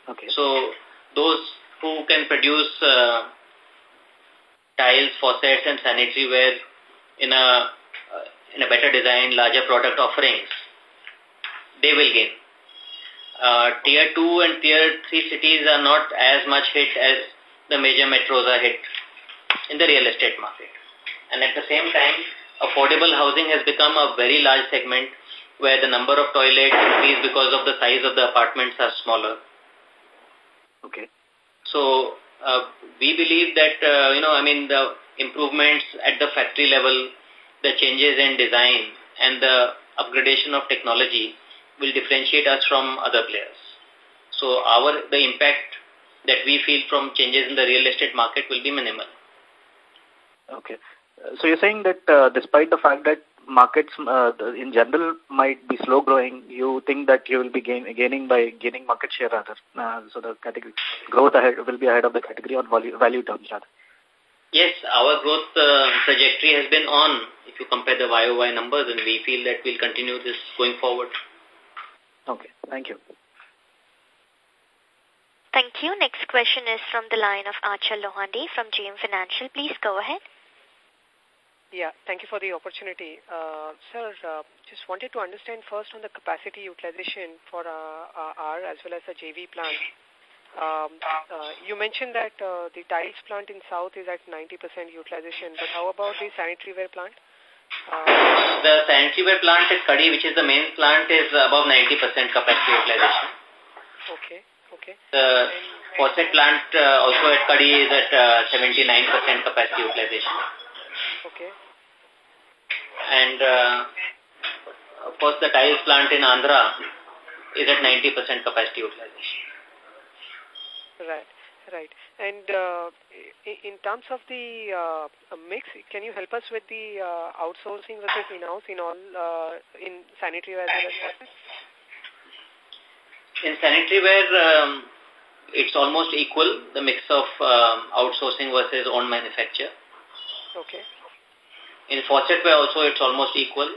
Okay. So those who can produce uh, tiles, faucets, and sanitary ware in a uh, in a better design, larger product offerings, they will gain. Uh, tier 2 and tier 3 cities are not as much hit as the major metros are hit in the real estate market. And at the same time, affordable housing has become a very large segment where the number of toilets increase because of the size of the apartments are smaller. Okay. So, uh, we believe that, uh, you know, I mean, the improvements at the factory level, the changes in design and the upgradation of technology will differentiate us from other players. So our the impact that we feel from changes in the real estate market will be minimal. Okay. So you're saying that uh, despite the fact that markets uh, in general might be slow growing, you think that you will be gain, gaining by gaining market share rather. Uh, so the category growth ahead will be ahead of the category on value, value terms rather. Yes, our growth uh, trajectory has been on if you compare the YOY numbers and we feel that we'll continue this going forward. Okay, thank you. Thank you. Next question is from the line of Achal Lohade from JM Financial. Please go ahead. Yeah, thank you for the opportunity. Uh, sir, uh, just wanted to understand first on the capacity utilization for uh, our as well as the JV plant. Um, uh, you mentioned that uh, the tiles plant in South is at 90% utilization, but how about the sanitary ware plant? Uh, the sanitary ware plant at Kadi, which is the main plant, is above 90% capacity utilization. Okay, okay. The faucet plant uh, also at Kadi is at 79% uh, capacity utilization. Okay and uh, of course the tiles plant in Andhra is at 90% capacity utilization. Right, right. And uh, in terms of the uh, mix, can you help us with the uh, outsourcing versus in-house in all uh, in sanitary ware as well In sanitary ware, um, it's almost equal, the mix of um, outsourcing versus own manufacture. Okay. In faucetware also it's almost equal,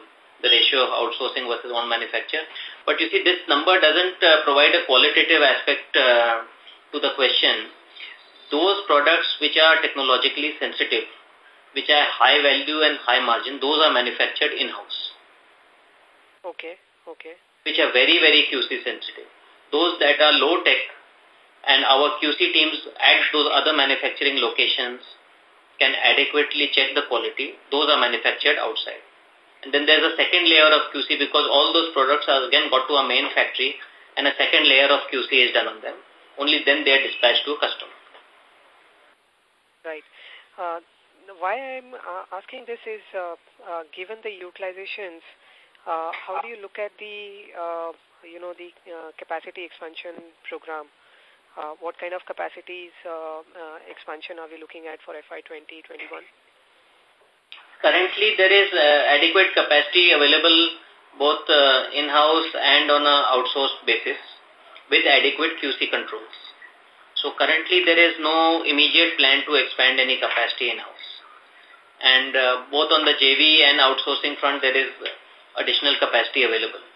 the ratio of outsourcing versus own manufacture. But you see this number doesn't uh, provide a qualitative aspect uh, to the question. Those products which are technologically sensitive, which are high value and high margin, those are manufactured in-house. Okay, okay. Which are very, very QC sensitive. Those that are low tech and our QC teams at those other manufacturing locations can adequately check the quality, those are manufactured outside. And then there's a second layer of QC because all those products are again got to a main factory and a second layer of QC is done on them. Only then they are dispatched to a customer. Right. Uh, why I'm uh, asking this is, uh, uh, given the utilizations, uh, how do you look at the, uh, you know, the capacity expansion program? Uh, what kind of capacities uh, uh, expansion are we looking at for FY 2021? Currently, there is adequate capacity available both in-house and on an outsourced basis with adequate QC controls. So currently, there is no immediate plan to expand any capacity in-house. And uh, both on the JV and outsourcing front, there is additional capacity available.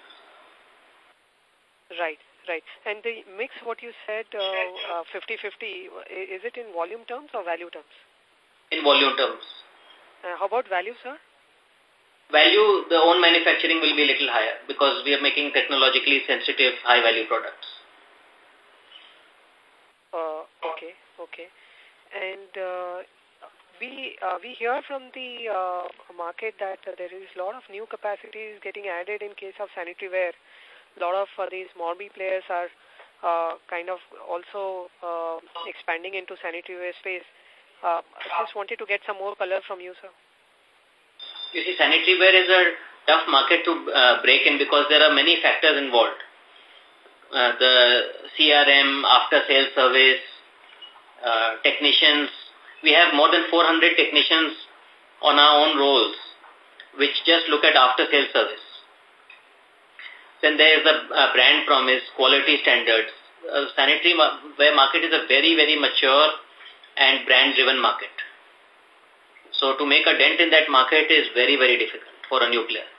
Right. Right. And the mix, what you said, 50-50, uh, uh, is it in volume terms or value terms? In volume terms. Uh, how about value, sir? Value, the own manufacturing will be a little higher because we are making technologically sensitive, high-value products. Uh, okay, okay. And uh, we uh, we hear from the uh, market that uh, there is a lot of new capacities getting added in case of sanitary ware a lot of uh, these Morbi players are uh, kind of also uh, expanding into sanitary ware space. Uh, I just wanted to get some more color from you, sir. You see, sanitary ware is a tough market to uh, break in because there are many factors involved. uh, the CRM, after-sales service, uh, technicians. We have more than 400 technicians on our own roles, which just look at after-sales service. Then there is a, brand promise, quality standards. Uh, sanitary ware market is a very, very mature and brand-driven market. So to make a dent in that market is very, very difficult for a new player.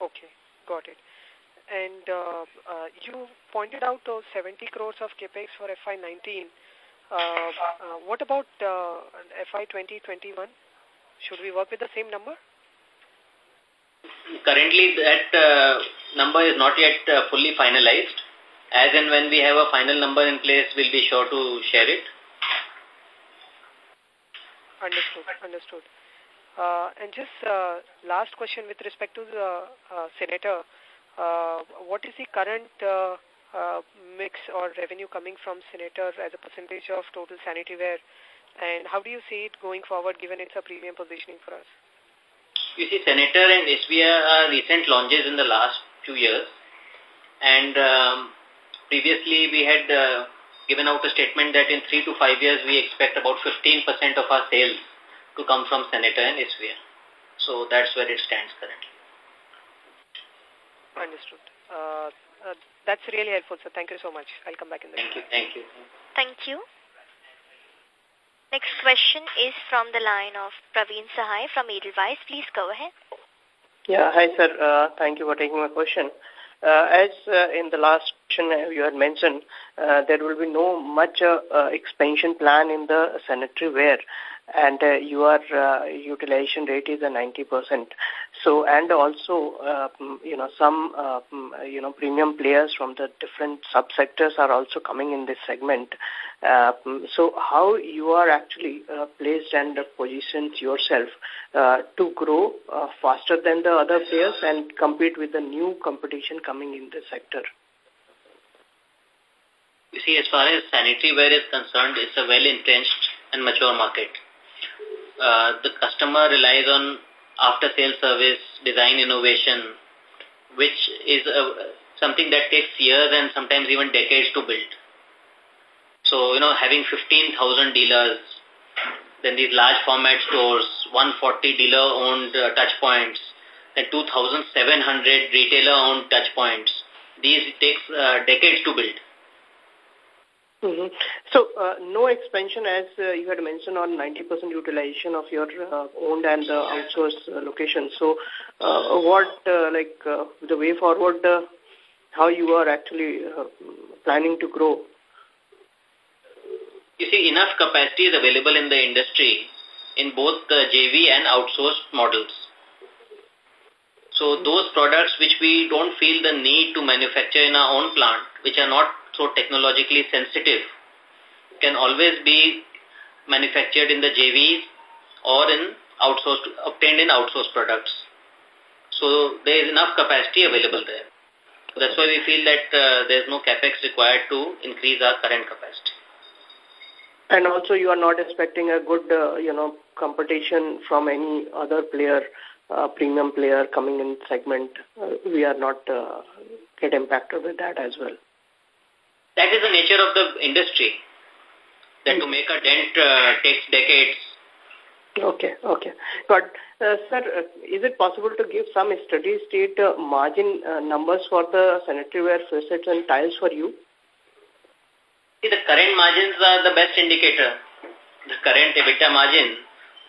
Okay, got it. And uh, uh, you pointed out those 70 crores of capex for FY19. Uh, uh, what about uh, FY 2021? Should we work with the same number? Currently, that uh, number is not yet uh, fully finalized. As and when we have a final number in place, we'll be sure to share it. Understood. Understood. Uh, and just uh, last question with respect to the uh, senator. Uh, what is the current uh, uh, mix or revenue coming from senators as a percentage of total sanitary ware? And how do you see it going forward given it's a premium positioning for us? You see, Senator and SVR are recent launches in the last few years. And um, previously we had uh, given out a statement that in three to five years we expect about 15% of our sales to come from Senator and SVR. So that's where it stands currently. Understood. Uh, uh, that's really helpful, sir. Thank you so much. I'll come back in the Thank you. Thank you. Thank you. Next question is from the line of Praveen Sahai from Edelweiss. Please go ahead. Yeah, hi, sir. Uh, thank you for taking my question. Uh, as uh, in the last question you had mentioned, uh, there will be no much uh, uh, expansion plan in the sanitary ware and uh, your uh, utilization rate is a 90%. So, and also, uh, mm, you know, some, mm, you know, premium players from the different subsectors are also coming in this segment. Mm, so, how you are actually placed and positioned yourself to grow faster than the other players and compete with the new competition coming in this sector? You see, as far as sanitary ware is concerned, it's a well-entrenched and mature market. Uh, the customer relies on after-sale service, design innovation, which is a, something that takes years and sometimes even decades to build. So, you know, having 15,000 dealers, then these large format stores, 140 dealer-owned uh, touch points, then 2,700 retailer-owned touch points. These takes uh, decades to build. Mm -hmm. So, uh, no expansion as uh, you had mentioned on 90% utilization of your uh, owned and uh, outsourced uh, locations. So, uh, what, uh, like, uh, the way forward, uh, how you are actually uh, planning to grow? You see, enough capacity is available in the industry in both the JV and outsourced models. So, those products which we don't feel the need to manufacture in our own plant, which are not so technologically sensitive can always be manufactured in the JVs or in outsourced, obtained in outsourced products. So there is enough capacity available there. That's why we feel that uh, there is no capex required to increase our current capacity. And also you are not expecting a good, uh, you know, competition from any other player, uh, premium player coming in segment. Uh, we are not uh, get impacted with that as well. That is the nature of the industry. That to make a dent uh, takes decades. Okay, okay. But, uh, sir, uh, is it possible to give some steady state uh, margin uh, numbers for the sanitary ware facets and tiles for you? See, the current margins are the best indicator. The current EBITDA margin,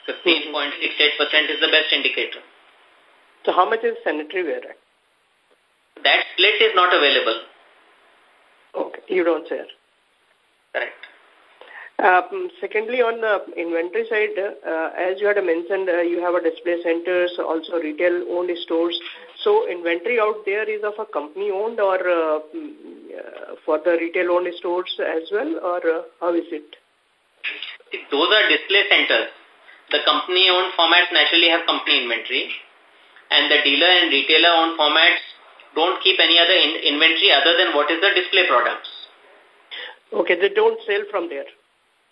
15.68% is the best indicator. So how much is sanitary ware? That split is not available. Okay, you don't share. Correct. Um, secondly, on the inventory side, uh, as you had mentioned, uh, you have a display centers, also retail-owned stores. So inventory out there is of a company-owned or uh, mm, uh for the retail-owned stores as well, or uh, how is it? Those are display centers. The company-owned formats naturally have company inventory, and the dealer and retailer-owned formats don't keep any other in inventory other than what is the display products. Okay, they don't sell from there.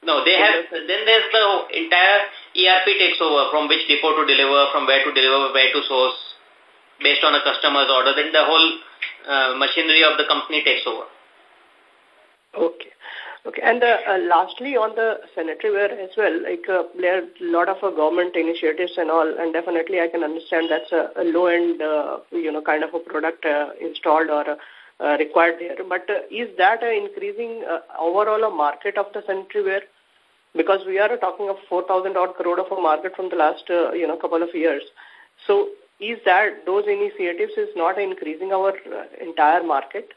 No, they have, then there's the entire ERP takes over from which depot to deliver, from where to deliver, where to source, based on a customer's order. Then the whole uh, machinery of the company takes over. Okay. Okay, and uh, uh, lastly, on the sanitary ware as well, like uh, there are a lot of uh, government initiatives and all, and definitely I can understand that's a, a low-end, uh, you know, kind of a product uh, installed or uh, required there. But uh, is that uh, increasing uh, overall a market of the sanitary ware? Because we are talking of 4,000 odd crore of a market from the last, uh, you know, couple of years. So is that those initiatives is not increasing our uh, entire market?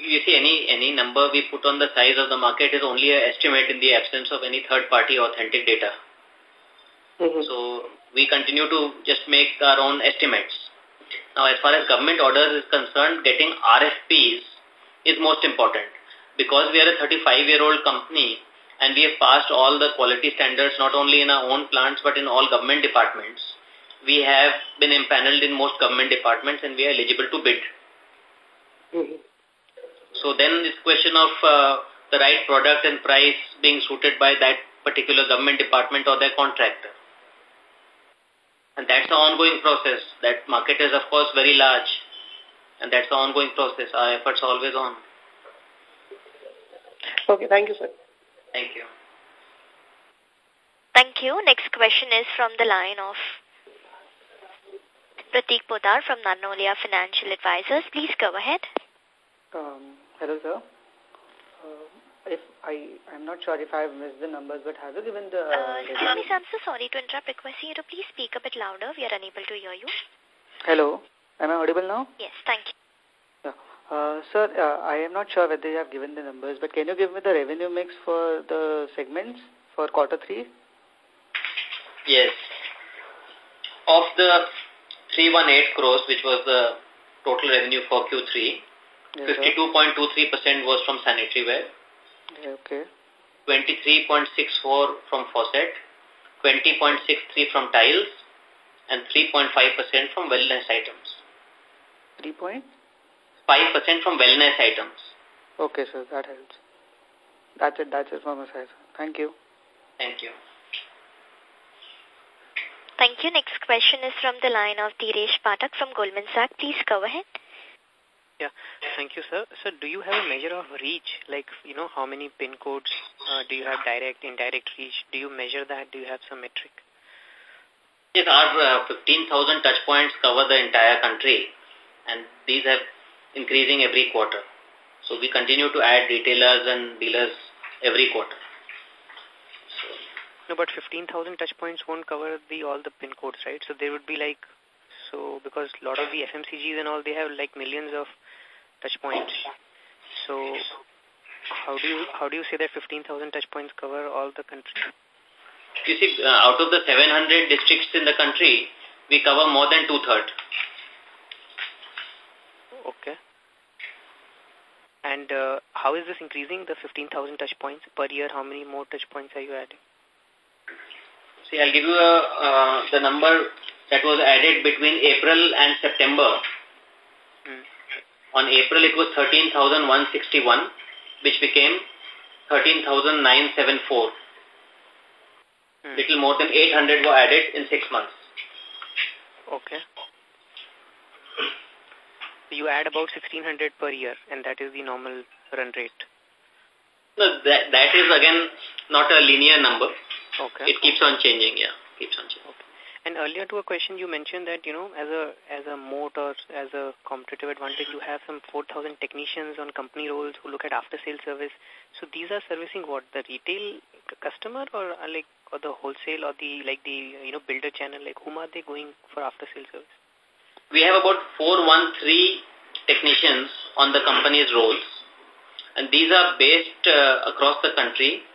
You see any any number we put on the size of the market is only an estimate in the absence of any third party authentic data. Mm -hmm. So we continue to just make our own estimates. Now as far as government orders is concerned, getting RFPs is most important because we are a 35 year old company and we have passed all the quality standards not only in our own plants but in all government departments. We have been impaneled in most government departments and we are eligible to bid. Mm -hmm. So then it's question of uh, the right product and price being suited by that particular government department or their contractor. And that's the ongoing process. That market is, of course, very large. And that's the ongoing process. Our efforts are always on. Okay, thank you, sir. Thank you. Thank you. Next question is from the line of Pratik Podar from Narnolia Financial Advisors. Please go ahead. Um, Hello, sir. Uh, if I, I'm not sure if I've missed the numbers, but have you given the... Uh, excuse me, I'm so sorry to interrupt. Requesting you to please speak a bit louder. We are unable to hear you. Hello. Am I audible now? Yes, thank you. Yeah. Uh, sir, uh, I am not sure whether you have given the numbers, but can you give me the revenue mix for the segments for quarter three? Yes. Of the 318 crores, which was the total revenue for Q3, 52.23% was from sanitary ware. Okay. 23.64 from faucet, 20.63 from tiles, and 3.5% from wellness items. 3.? 5% from wellness items. Okay, sir. That helps. That's it. That's it from my side. Thank you. Thank you. Thank you. Next question is from the line of Dhiresh Pathak from Goldman Sachs. Please go ahead. Yeah, thank you, sir. So do you have a measure of reach, like, you know, how many pin codes uh, do you have direct, indirect reach? Do you measure that? Do you have some metric? Yes, our uh, 15,000 touch points cover the entire country, and these are increasing every quarter. So we continue to add retailers and dealers every quarter. So. No, but 15,000 touch points won't cover the all the pin codes, right? So there would be like, so because a lot of the FMCGs and all, they have like millions of touch points. So how do you how do you say that 15,000 touch points cover all the country? You see, uh, out of the 700 districts in the country, we cover more than two-thirds. Okay. And uh, how is this increasing, the 15,000 touch points per year? How many more touch points are you adding? See, I'll give you a, uh, the number that was added between April and September. Hmm. On April, it was 13,161, which became 13,974. Hmm. Little more than 800 were added in six months. Okay. You add about 1600 per year, and that is the normal run rate. No, that, that is again not a linear number. Okay. It keeps on changing, yeah. Keeps on changing. And earlier to a question, you mentioned that, you know, as a as a moat or as a competitive advantage, you have some 4,000 technicians on company roles who look at after-sale service. So these are servicing what? The retail customer or uh, like or the wholesale or the like the, you know, builder channel? Like whom are they going for after-sale service? We have about 413 technicians on the company's roles. And these are based uh, across the country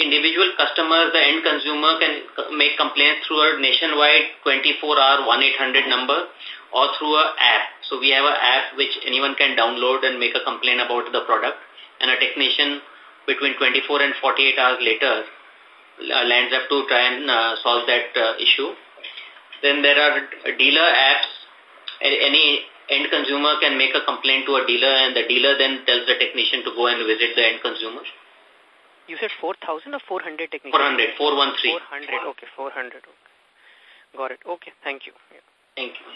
individual customers, the end consumer can make complaints through a nationwide 24-hour 1-800 number or through an app. So we have an app which anyone can download and make a complaint about the product and a technician between 24 and 48 hours later uh, lands up to try and uh, solve that uh, issue. Then there are dealer apps. Any end consumer can make a complaint to a dealer and the dealer then tells the technician to go and visit the end consumer. You said 4,000 or 400 technicians? 400, 413. 400, okay, 400. Okay. Got it. Okay, thank you. Yeah. Thank you.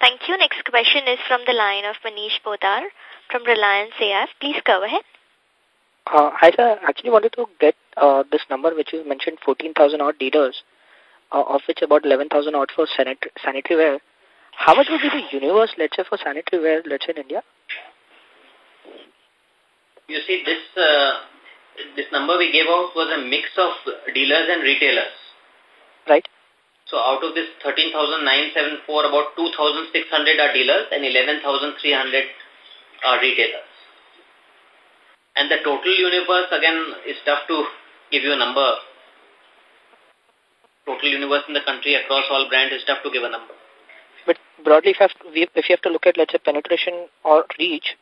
Thank you. Next question is from the line of Manish Podar from Reliance AF. Please go ahead. Uh, hi, sir. Actually wanted to get uh, this number which you mentioned 14,000 odd dealers, uh, of which about 11,000 odd for sanitary, sanitary ware. How much would be the universe, let's say, for sanitary ware, let's say, in India? You see, this uh, this number we gave out was a mix of dealers and retailers. Right. So out of this 13,974, about 2,600 are dealers and 11,300 are retailers. And the total universe, again, is tough to give you a number. Total universe in the country across all brands is tough to give a number. But broadly, if you have to, if you have to look at, let's say, penetration or reach,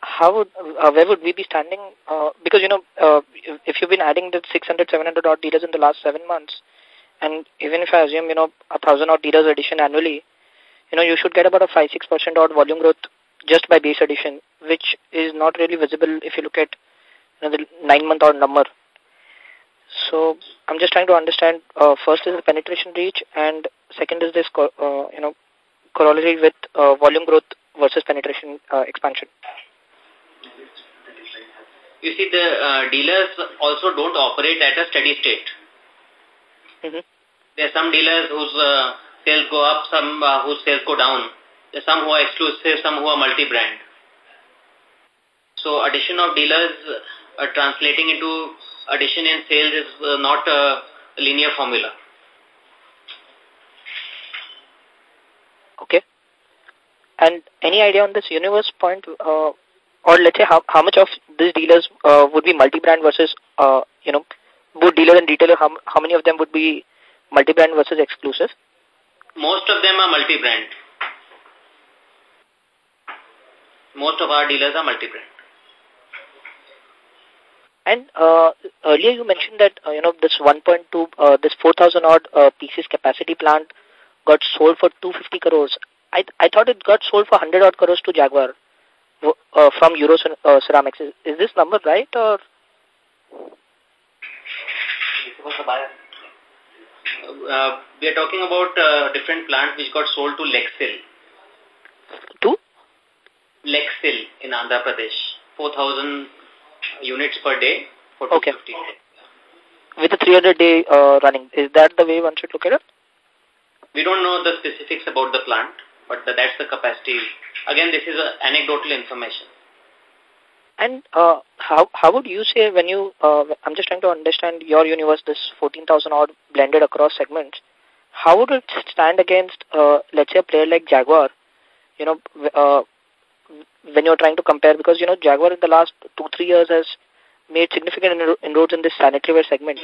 how would, uh, where would we be standing? Uh, because, you know, uh, if you've been adding the 600, 700 odd dealers in the last seven months, and even if I assume, you know, a thousand odd dealers addition annually, you know, you should get about a 5-6% odd volume growth just by base addition, which is not really visible if you look at you know, the nine-month odd number. So I'm just trying to understand, uh, first is the penetration reach, and second is this, uh, you know, corollary with uh, volume growth versus penetration uh, expansion. You see, the uh, dealers also don't operate at a steady state. Mm -hmm. There are some dealers whose uh, sales go up, some uh, whose sales go down. There are some who are exclusive, some who are multi-brand. So addition of dealers uh, translating into addition in sales is uh, not a linear formula. Okay. And any idea on this universe point, uh, or let's say how, how much of these dealers uh, would be multi-brand versus, uh, you know, both dealer and retailer, how, how many of them would be multi-brand versus exclusive? Most of them are multi-brand. Most of our dealers are multi-brand. And uh, earlier you mentioned that, uh, you know, this 1.2, uh, this 4,000 odd uh, pieces capacity plant got sold for 250 crores. I, I thought it got sold for 100 odd crores to Jaguar uh, from Euro uh, Ceramics. Is, is this number right or? Uh, we are talking about uh, different plant which got sold to Lixil. To? Lixil in Andhra Pradesh. 4,000 units per day for okay. days. With a 300 day uh, running. Is that the way one should look at it? We don't know the specifics about the plant, but the, that's the capacity. Again, this is anecdotal information. And uh, how how would you say when you, uh, I'm just trying to understand your universe, this 14,000 odd blended across segments, how would it stand against, uh, let's say, a player like Jaguar, you know, uh, when you're trying to compare, because, you know, Jaguar in the last two, three years has made significant inroads in this sanitary ware segment.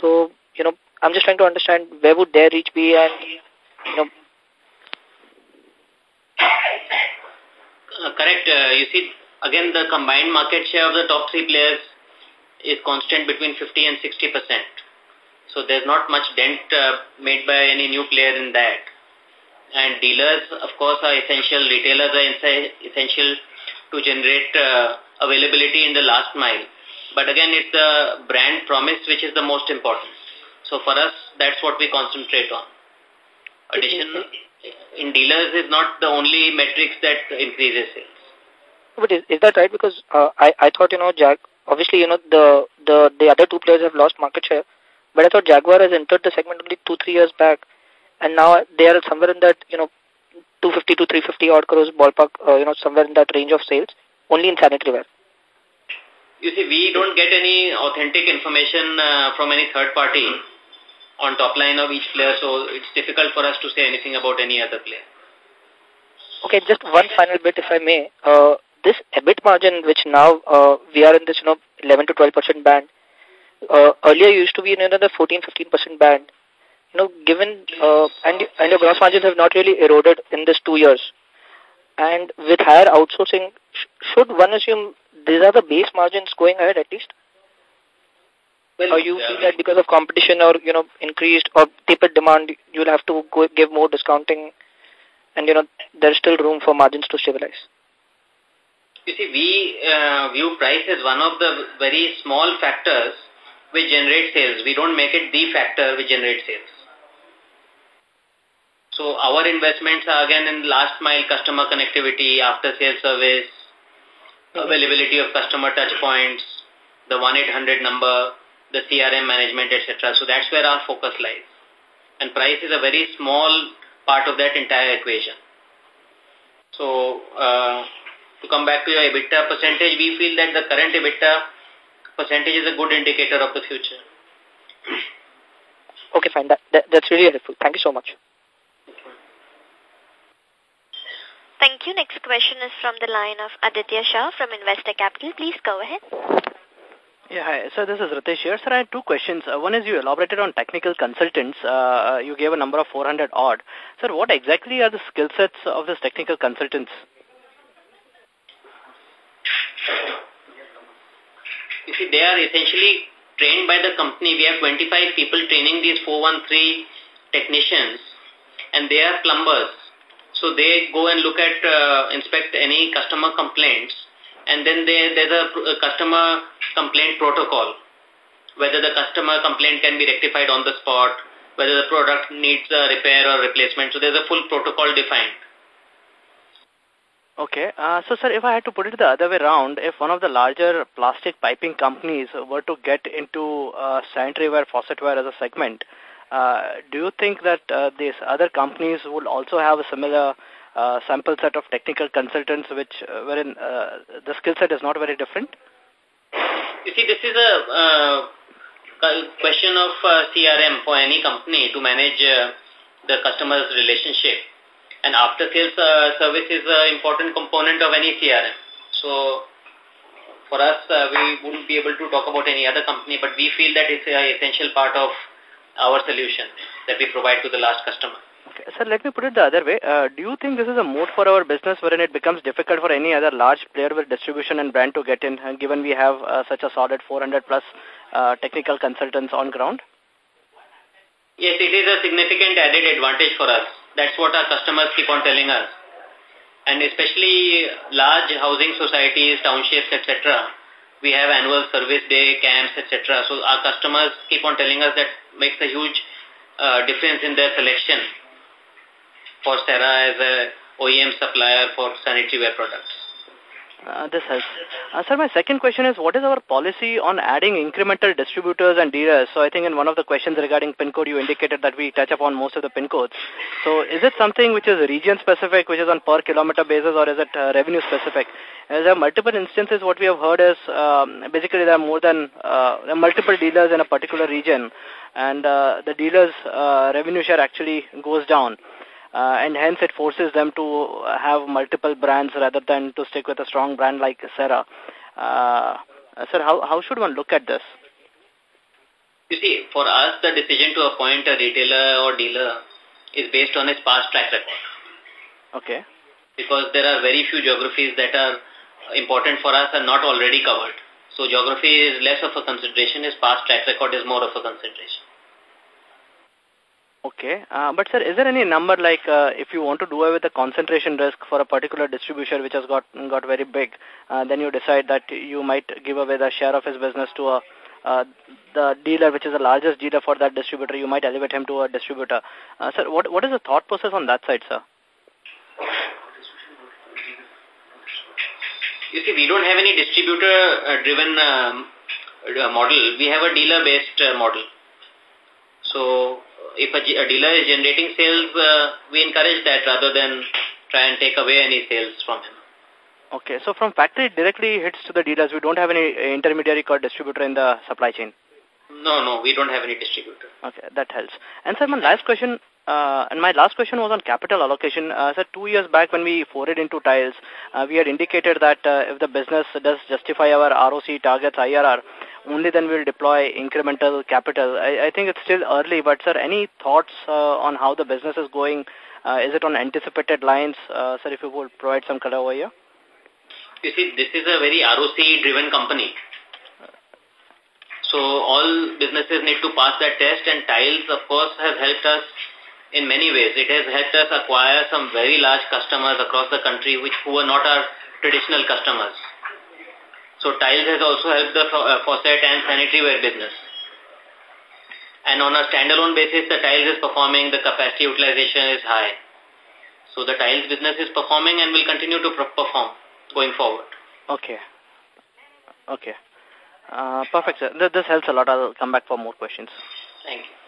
So, you know, I'm just trying to understand where would their reach be and, you know. Uh, correct. Uh, you see, again, the combined market share of the top three players is constant between 50 and 60 percent. So there's not much dent uh, made by any new player in that. And dealers, of course, are essential. Retailers are essential to generate uh, availability in the last mile. But again, it's the brand promise which is the most important. So for us, that's what we concentrate on. Addition in dealers is not the only metrics that increases sales. But is, is that right? Because uh, I, I thought, you know, Jag, obviously, you know, the, the, the other two players have lost market share. But I thought Jaguar has entered the segment only two, three years back. And now they are somewhere in that, you know, 250 to 350 odd crores ballpark, uh, you know, somewhere in that range of sales, only in sanitary ware. You see, we don't get any authentic information uh, from any third party on top line of each player, so it's difficult for us to say anything about any other player. Okay, just one final bit, if I may. Uh, this EBIT margin, which now uh, we are in this, you know, 11 to 12 percent band, uh, earlier used to be in another 14, 15 percent band. You know, given uh, and and your gross margins have not really eroded in this two years, and with higher outsourcing, sh should one assume these are the base margins going ahead at least? Well, or you feel that because of competition or you know increased or tapered demand, you'll have to go give more discounting, and you know there's still room for margins to stabilize. You see, we uh, view price as one of the very small factors which generate sales. We don't make it the factor which generates sales. So our investments are again in last mile customer connectivity, after sales service, availability of customer touch points, the 1-800 number, the CRM management, etc. So that's where our focus lies. And price is a very small part of that entire equation. So uh, to come back to your EBITDA percentage, we feel that the current EBITDA percentage is a good indicator of the future. Okay, fine. That, that, that's really helpful. Thank you so much. Thank you. Next question is from the line of Aditya Shah from Investor Capital. Please go ahead. Yeah, hi. So this is Ritesh here. Sir, I had two questions. Uh, one is you elaborated on technical consultants. Uh, you gave a number of 400 odd. Sir, what exactly are the skill sets of these technical consultants? You see, they are essentially trained by the company. We have 25 people training these 413 technicians and they are plumbers. So they go and look at, uh, inspect any customer complaints and then there, there's a, a customer complaint protocol, whether the customer complaint can be rectified on the spot, whether the product needs a repair or replacement. So there's a full protocol defined. Okay. Uh, so, sir, if I had to put it the other way around, if one of the larger plastic piping companies were to get into uh, sanitary ware, faucetware as a segment, uh, do you think that uh, these other companies would also have a similar uh, sample set of technical consultants which uh, wherein uh, the skill set is not very different? You see, this is a uh, question of uh, CRM for any company to manage uh, the customer's relationship. And after sales uh, service is an important component of any CRM. So, for us, uh, we wouldn't be able to talk about any other company, but we feel that it's an essential part of our solution that we provide to the last customer. Okay. Sir, let me put it the other way. Uh, do you think this is a moat for our business wherein it becomes difficult for any other large player with distribution and brand to get in, uh, given we have uh, such a solid 400 plus uh, technical consultants on ground? Yes, it is a significant added advantage for us. That's what our customers keep on telling us. And especially large housing societies, townships, etc. We have annual service day, camps, etc. So our customers keep on telling us that makes a huge uh, difference in their selection for Cera as a OEM supplier for sanitary ware products. Uh, this helps. Uh, sir, my second question is, what is our policy on adding incremental distributors and dealers? So I think in one of the questions regarding PIN code, you indicated that we touch upon most of the PIN codes. So is it something which is region specific, which is on per kilometer basis, or is it uh, revenue specific? As there are multiple instances, what we have heard is um, basically there are more than uh, are multiple dealers in a particular region, and uh, the dealers' uh, revenue share actually goes down uh, and hence it forces them to have multiple brands rather than to stick with a strong brand like Cera. Uh, sir, how, how should one look at this? You see, for us, the decision to appoint a retailer or dealer is based on his past track record. Okay. Because there are very few geographies that are important for us and not already covered. So geography is less of a consideration, his past track record is more of a consideration. Okay. Uh, but, sir, is there any number like uh, if you want to do away with the concentration risk for a particular distributor which has got got very big, uh, then you decide that you might give away the share of his business to a uh, the dealer, which is the largest dealer for that distributor, you might elevate him to a distributor. Uh, sir, what what is the thought process on that side, sir? You see, we don't have any distributor-driven um, uh, model. We have a dealer-based model. So, if a, a dealer is generating sales, uh, we encourage that rather than try and take away any sales from him. Okay, so from factory directly hits to the dealers. We don't have any intermediary called distributor in the supply chain. No, no, we don't have any distributor. Okay, that helps. And sir, my last question, uh, and my last question was on capital allocation. Uh, sir, two years back when we forayed into tiles, uh, we had indicated that uh, if the business does justify our ROC targets, IRR, only then we'll deploy incremental capital. I, I think it's still early, but sir, any thoughts uh, on how the business is going? Uh, is it on anticipated lines? Uh, sir, if you would provide some color over here. You see, this is a very ROC-driven company. So all businesses need to pass that test and Tiles, of course, has helped us in many ways. It has helped us acquire some very large customers across the country which who not our traditional customers. So tiles has also helped the uh, faucet and sanitary ware business. And on a standalone basis, the tiles is performing, the capacity utilization is high. So the tiles business is performing and will continue to perform going forward. Okay. Okay. Uh, perfect, sir. This helps a lot. I'll come back for more questions. Thank you.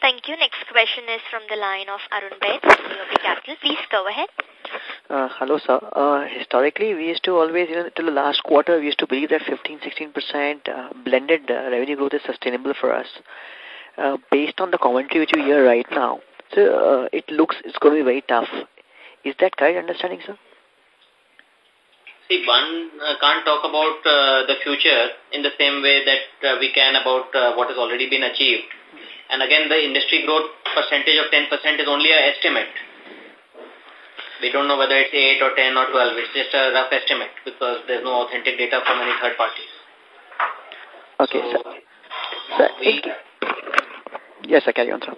Thank you. Next question is from the line of Arun Baid from BOB Capital. Please go ahead. Uh, hello, sir. Uh, historically, we used to always, you know, till the last quarter, we used to believe that 15-16% uh, blended uh, revenue growth is sustainable for us. Uh, based on the commentary which we hear right now, so uh, it looks it's going to be very tough. Is that correct understanding, sir? See, one uh, can't talk about uh, the future in the same way that uh, we can about uh, what has already been achieved. And again, the industry growth percentage of 10% is only an estimate. We don't know whether it's 8 or 10 or 12. It's just a rough estimate because there's no authentic data from any third parties. Okay, so, sir. sir we, yes, I carry on, sir.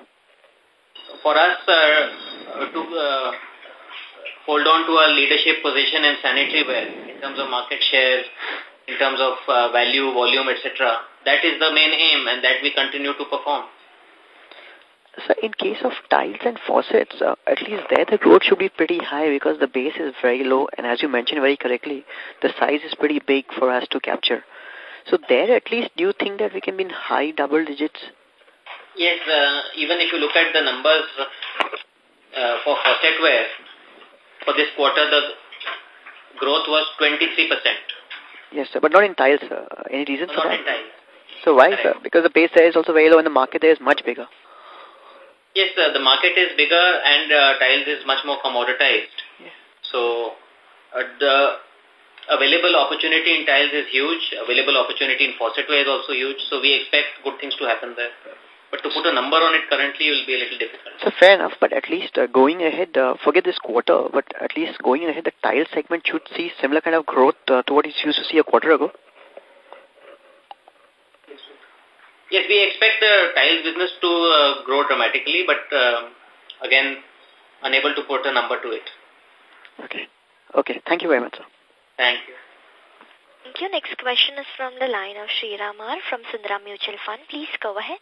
For us uh, to uh, hold on to our leadership position in sanitary ware in terms of market share, in terms of uh, value, volume, etc. That is the main aim and that we continue to perform. So in case of tiles and faucets, uh, at least there the growth should be pretty high because the base is very low and as you mentioned very correctly, the size is pretty big for us to capture. So there at least do you think that we can be in high double digits? Yes, uh, even if you look at the numbers uh, for faucetware, for this quarter, the growth was 23%. Yes, sir, but not in tiles, sir. Any reason no, for not that? in tiles. So why, sir? Because the base there is also very low and the market there is much bigger. Yes, sir, the market is bigger and uh, tiles is much more commoditized. Yeah. So uh, the available opportunity in tiles is huge. Available opportunity in faucetware is also huge. So we expect good things to happen there. But to put a number on it currently will be a little difficult. So fair enough, but at least uh, going ahead, uh, forget this quarter, but at least going ahead, the tile segment should see similar kind of growth uh, to what it used to see a quarter ago. Yes, we expect the tiles business to uh, grow dramatically, but uh, again, unable to put a number to it. Okay. Okay. Thank you very much, sir. Thank you. Thank you. Next question is from the line of Sri Ramar from Sundaram Mutual Fund. Please go ahead.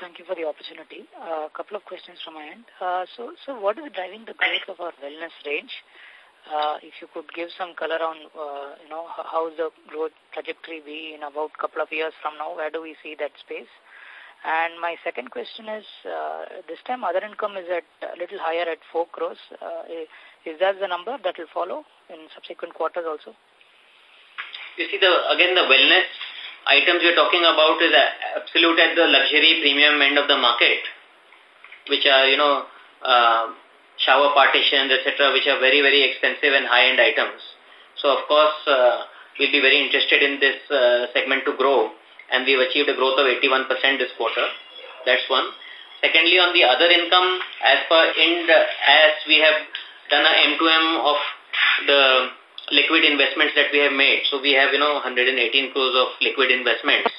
Thank you for the opportunity. A uh, couple of questions from my end. Uh, so, so what is driving the growth of our wellness range? Uh, if you could give some color on, uh, you know, how the growth trajectory be in about couple of years from now, where do we see that space? And my second question is, uh, this time other income is at a little higher at 4 crores. Uh, is that the number that will follow in subsequent quarters also? You see, the again, the wellness items you're talking about is absolute at the luxury premium end of the market, which are, you know, uh, shower partitions, etc., which are very, very expensive and high-end items. So, of course, uh, we'll be very interested in this uh, segment to grow, and we've achieved a growth of 81% this quarter. That's one. Secondly, on the other income, as per IND, as we have done a M2M of the liquid investments that we have made. So we have, you know, 118 crores of liquid investments.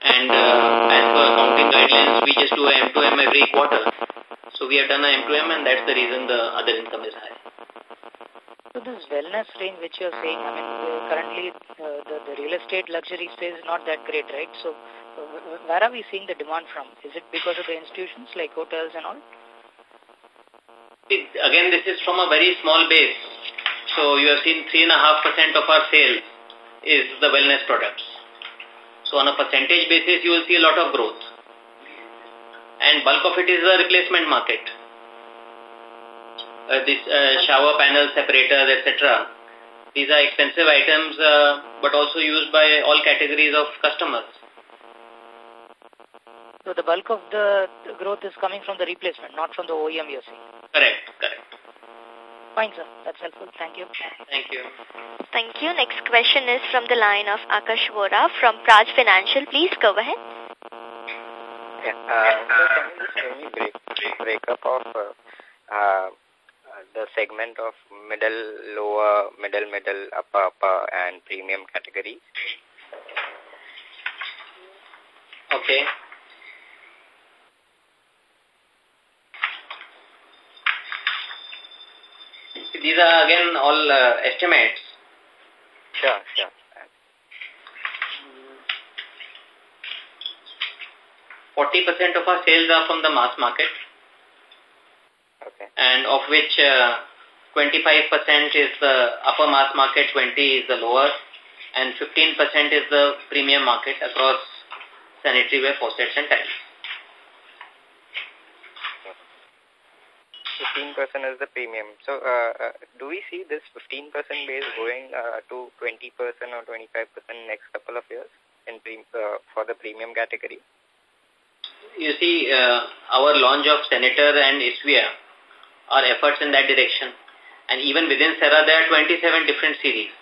And uh, as per accounting guidelines, we just do a M2M every quarter. So we have done a M2M and that's the reason the other income is high. So this wellness range which you're saying, I mean, uh, currently uh, the, the real estate luxury space is not that great, right? So uh, where are we seeing the demand from? Is it because of the institutions like hotels and all? It, again, this is from a very small base. So you have seen 3.5% of our sales is the wellness products. So on a percentage basis, you will see a lot of growth. And bulk of it is the replacement market. Uh, this uh, shower panel separators, etc. These are expensive items, uh, but also used by all categories of customers. So the bulk of the growth is coming from the replacement, not from the OEM you're saying? Correct, correct. Fine, sir. That's helpful. Thank you. Thank you. Thank you. Next question is from the line of Akash Vora from Praj Financial. Please go ahead. Uh, so can you just tell me break, break up of uh, uh, the segment of middle, lower, middle, middle, upper, upper, and premium categories? Okay. These are again all uh, estimates. Sure, sure. 40% of our sales are from the mass market. Okay. And of which uh, 25% uh, is the upper mass market, 20 is the lower, and 15% is the premium market across sanitary ware, faucets, and tiles. 15% is the premium. So, uh, uh, do we see this 15% base going uh, to 20% or 25% next couple of years in uh, for the premium category? You see, uh, our launch of Senator and Isvea are efforts in that direction. And even within Cera, there are 27 different series,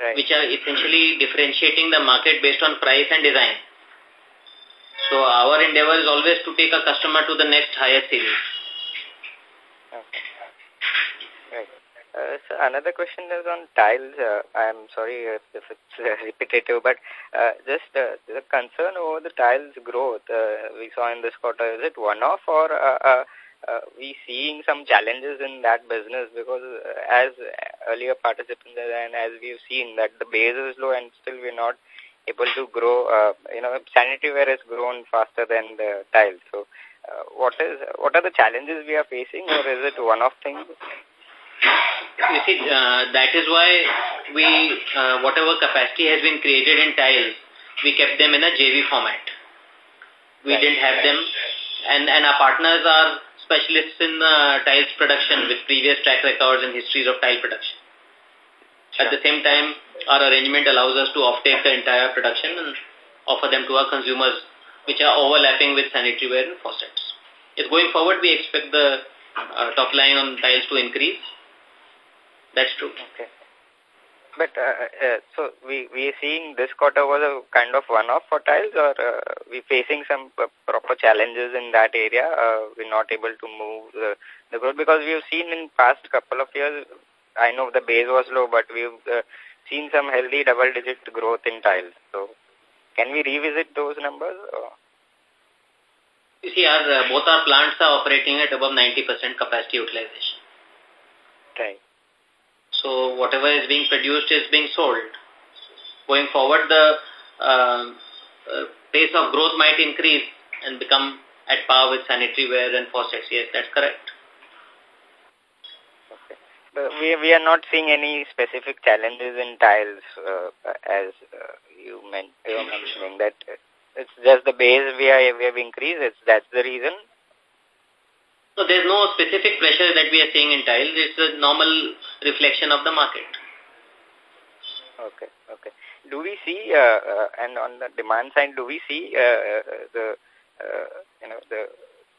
right. which are essentially differentiating the market based on price and design. So our endeavor is always to take a customer to the next higher series. Okay. Right. Uh, so another question is on tiles. Uh, I'm sorry if, if it's uh, repetitive, but uh, just uh, the concern over the tiles growth uh, we saw in this quarter, is it one-off or uh, we seeing some challenges in that business because as earlier participants and as we've seen that the base is low and still we're not able to grow, you know, sanitary ware has grown faster than the tiles. So what is what are the challenges we are facing or is it one-off thing? You see, uh, that is why we, uh, whatever capacity has been created in tiles, we kept them in a JV format. We right. didn't have them, and, and our partners are specialists in uh, tiles production with previous track records and histories of tile production. At the same time, our arrangement allows us to offtake the entire production and offer them to our consumers, which are overlapping with sanitary ware and faucets. If going forward, we expect the uh, top line on tiles to increase. That's true. Okay. But uh, uh, so we we are seeing this quarter was a kind of one-off for tiles, or uh, we facing some proper challenges in that area. Uh, we're not able to move the, the growth because we've seen in past couple of years. I know the base was low, but we've uh, seen some healthy double-digit growth in tiles. So, can we revisit those numbers? Or? You see, our, uh, both our plants are operating at above 90% capacity utilization. Right. So whatever is being produced is being sold. Going forward, the uh, uh, pace of growth might increase and become at par with sanitary ware and faucets. Yes, that's correct. Okay. We, we are not seeing any specific challenges in tiles uh, as uh, you, men you were mentioning that it's just the base we, are, we have increased. It's, that's the reason so there's no specific pressure that we are seeing in tiles. It's a normal reflection of the market. Okay, okay. Do we see, uh, uh, and on the demand side, do we see uh, the, uh, you know, the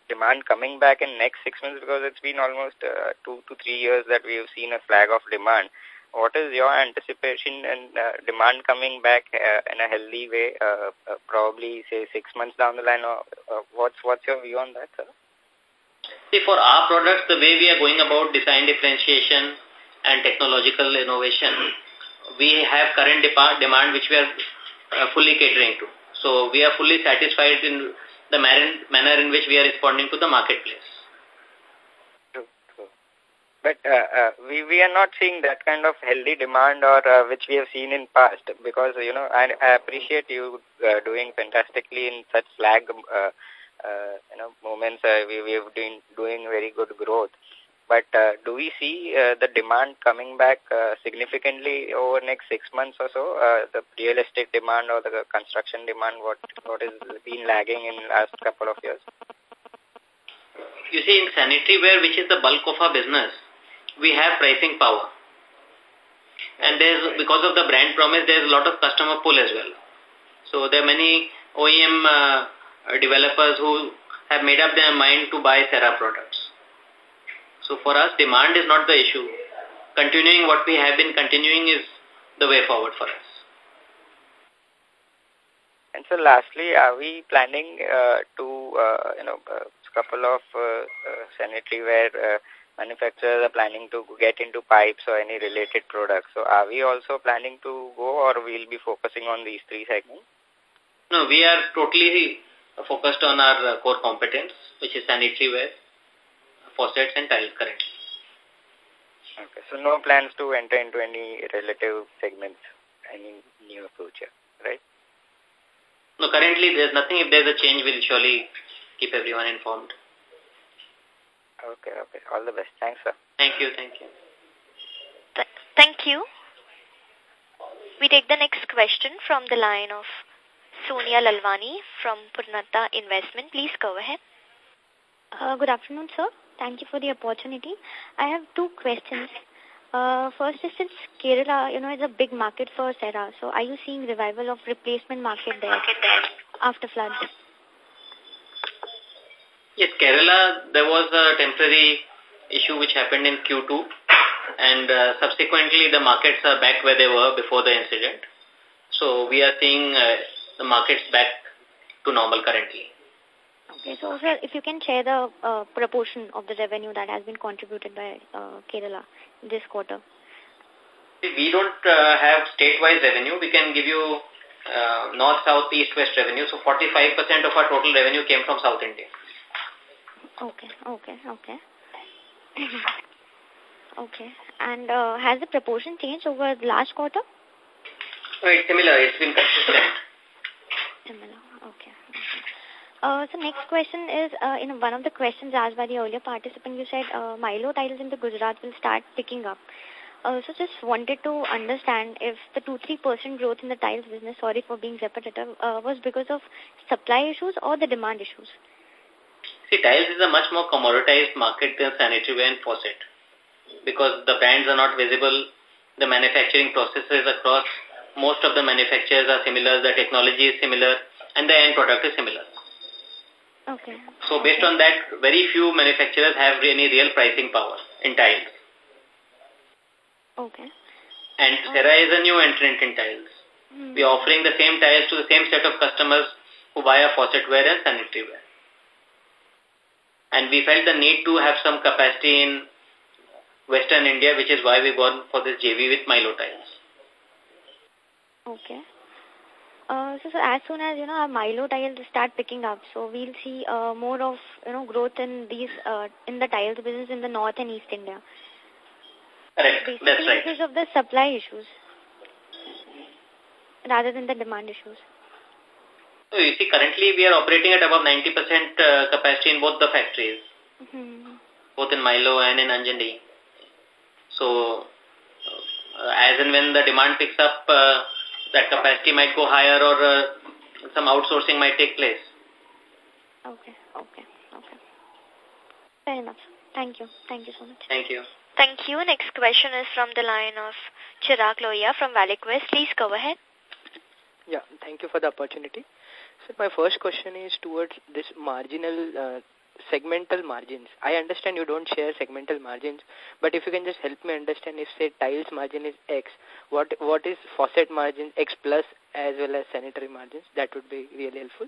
demand coming back in next six months because it's been almost uh, two to three years that we have seen a flag of demand. What is your anticipation and uh, demand coming back uh, in a healthy way, uh, uh, probably say six months down the line, or uh, what's what's your view on that, sir? See, for our products, the way we are going about design differentiation and technological innovation, we have current demand which we are uh, fully catering to. So we are fully satisfied in the manner in which we are responding to the marketplace. True, true. But uh, uh, we, we are not seeing that kind of healthy demand or uh, which we have seen in past because, you know, I, I appreciate you uh, doing fantastically in such slag uh, uh, you know, moments uh, we, we have been doing very good growth. But uh, do we see uh, the demand coming back uh, significantly over next six months or so? Uh, the real estate demand or the construction demand, what what has been lagging in last couple of years? You see, in sanitary ware, which is the bulk of our business, we have pricing power. And there's because of the brand promise, there's a lot of customer pull as well. So there are many OEM uh, developers who have made up their mind to buy Cera products. So for us, demand is not the issue. Continuing what we have been continuing is the way forward for us. And so lastly, are we planning uh, to, uh, you know, a couple of uh, uh, sanitary ware uh, manufacturers are planning to get into pipes or any related products. So are we also planning to go or we'll be focusing on these three segments? No, we are totally focused on our uh, core competence, which is sanitary ware, faucets and tiles currently. Okay, so no plans to enter into any relative segments, any near future, right? No, currently there's nothing. If there's a change, we'll surely keep everyone informed. Okay, okay. All the best. Thanks, sir. Thank you, thank you. Th thank you. We take the next question from the line of Sonia Lalwani from Purnartha Investment. Please go ahead. Uh, good afternoon, sir. Thank you for the opportunity. I have two questions. Uh, first is since Kerala, you know, is a big market for Cera. So are you seeing revival of replacement market there, market there. after floods? Yes, Kerala, there was a temporary issue which happened in Q2 and uh, subsequently the markets are back where they were before the incident. So we are seeing uh, the markets back to normal currently. Okay, so sir, if you can share the uh, proportion of the revenue that has been contributed by uh, Kerala this quarter. We don't uh, have state-wise revenue. We can give you uh, north, south, east, west revenue. So 45% of our total revenue came from South India. Okay, okay, okay. okay. And uh, has the proportion changed over the last quarter? No, it's similar. It's been consistent. Similar, okay. Uh, so next question is, uh, in one of the questions asked by the earlier participant, you said uh, Milo tiles in the Gujarat will start picking up. Uh, so just wanted to understand if the 2-3% growth in the tiles business, sorry for being repetitive, uh, was because of supply issues or the demand issues? See, tiles is a much more commoditized market than sanitary ware and faucet because the brands are not visible, the manufacturing processes across most of the manufacturers are similar, the technology is similar, and the end product is similar. Okay. So based on that, very few manufacturers have any real pricing power in tiles. Okay. And Cera is a new entrant in tiles. Hmm. We are offering the same tiles to the same set of customers who buy a faucetware and sanitary ware. And we felt the need to have some capacity in Western India, which is why we gone for this JV with Milo tiles. Okay. Uh, so, so as soon as, you know, our Milo tiles start picking up, so we'll see uh, more of, you know, growth in these, uh, in the tiles business in the North and East India. Correct, Basically that's right. because of the supply issues rather than the demand issues. So you see, currently we are operating at above 90% uh, capacity in both the factories, mm -hmm. both in Milo and in Anjani. So, uh, as and when the demand picks up, uh, that capacity might go higher or uh, some outsourcing might take place. Okay, okay, okay. Fair enough. Thank you. Thank you so much. Thank you. Thank you. Next question is from the line of Chirag Loya from ValueQuest. Please go ahead. Yeah, thank you for the opportunity. So my first question is towards this marginal uh, segmental margins. I understand you don't share segmental margins, but if you can just help me understand if, say, tiles margin is X, what what is faucet margin X plus as well as sanitary margins? That would be really helpful.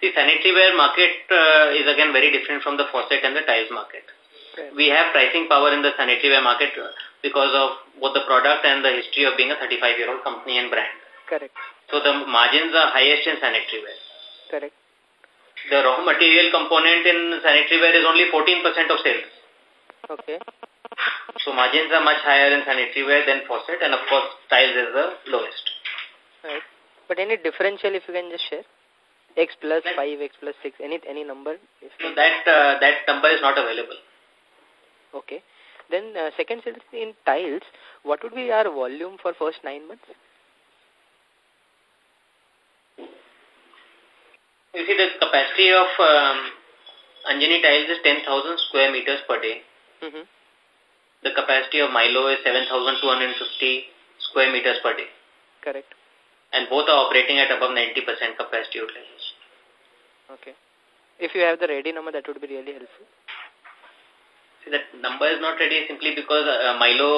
The sanitary ware market uh, is again very different from the faucet and the tiles market. We have pricing power in the sanitary ware market because of both the product and the history of being a 35-year-old company and brand. Correct. So the margins are highest in sanitary ware. Correct. The raw material component in sanitary ware is only 14% of sales. Okay. So margins are much higher in sanitary ware than faucet and of course tiles is the lowest. Right. But any differential if you can just share? X plus 5, X plus 6, any any number? If so that, uh, that number is not available. Okay. Then uh, second in tiles, what would be our volume for first nine months? You see, the capacity of um, Anjani tiles is 10,000 square meters per day. Mm -hmm. The capacity of Milo is 7,250 square meters per day. Correct. And both are operating at above 90% capacity utilization. Okay. If you have the ready number, that would be really helpful. See, that number is not ready simply because uh, Milo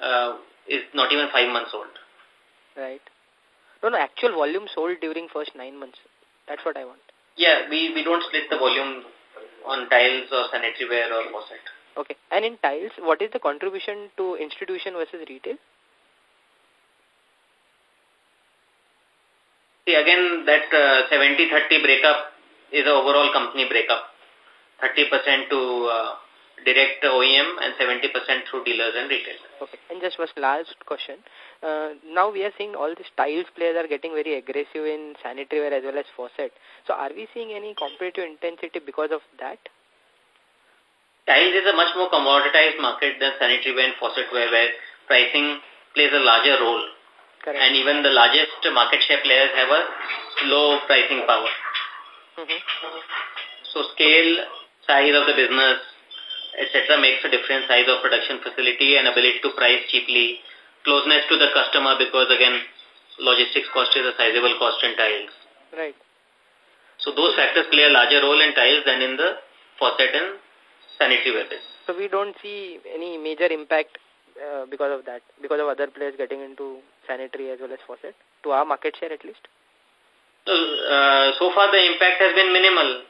uh, is not even five months old. Right. No, no, actual volume sold during first nine months. That's what I want. Yeah, we, we don't split the volume on tiles or sanitary ware or faucet. Okay. And in tiles, what is the contribution to institution versus retail? See, again, that 70-30 uh, breakup is the overall company breakup. 30% to uh, direct OEM and 70% through dealers and retailers. Okay. And just was last question. Uh, now we are seeing all these tiles players are getting very aggressive in sanitary ware as well as faucet. So are we seeing any competitive intensity because of that? Tiles is a much more commoditized market than sanitary ware and faucet ware where pricing plays a larger role. Correct. And even the largest market share players have a low pricing power. Mm -hmm. So scale, size of the business, etc. makes a different size of production facility and ability to price cheaply, closeness to the customer because again, logistics cost is a sizable cost in tiles. Right. So those factors play a larger role in tiles than in the faucet and sanitary ware. So we don't see any major impact uh, because of that, because of other players getting into sanitary as well as faucet, to our market share at least? So, uh, so far the impact has been minimal.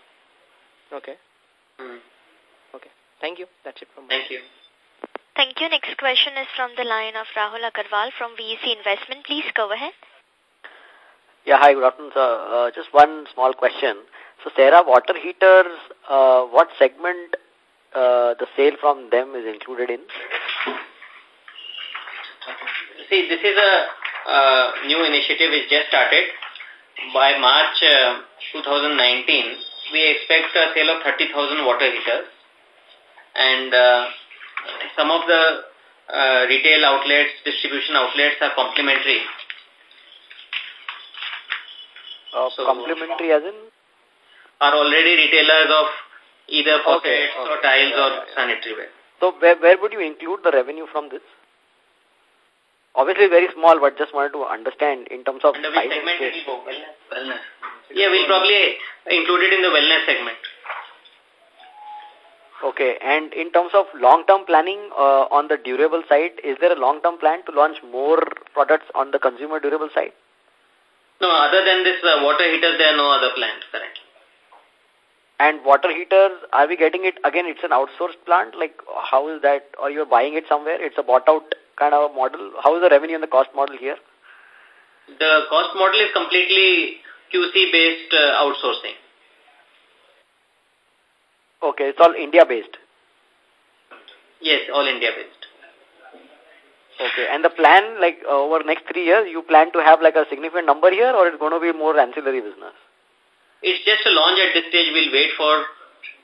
Okay. Hmm. Okay. Thank you. That's it from me. Thank you. Thank you. Next question is from the line of Rahul Agarwal from VEC Investment. Please go ahead. Yeah, hi, good afternoon, sir. Uh, just one small question. So, Cera water heaters, uh, what segment uh, the sale from them is included in? See, this is a uh, new initiative which just started. By March uh, 2019, we expect a sale of 30,000 water heaters. And uh, some of the uh, retail outlets, distribution outlets are complementary. Uh, so complementary as in? Are already retailers of either faucets okay, okay. or tiles yeah, or yeah. sanitary ware. So where, where would you include the revenue from this? Obviously very small, but just wanted to understand in terms of Under which segment will go? Wellness. Wellness. Yeah, we'll probably include it in the wellness segment. Okay, and in terms of long-term planning uh, on the durable side, is there a long-term plan to launch more products on the consumer durable side? No, other than this uh, water heaters, there are no other plans currently. And water heaters, are we getting it, again, it's an outsourced plant? Like, how is that, or you're buying it somewhere? It's a bought-out kind of a model. How is the revenue and the cost model here? The cost model is completely QC-based uh, outsourcing. Okay, it's all India-based? Yes, all India-based. Okay, and the plan, like, uh, over next three years, you plan to have, like, a significant number here, or it's going to be more ancillary business? It's just a launch at this stage. We'll wait for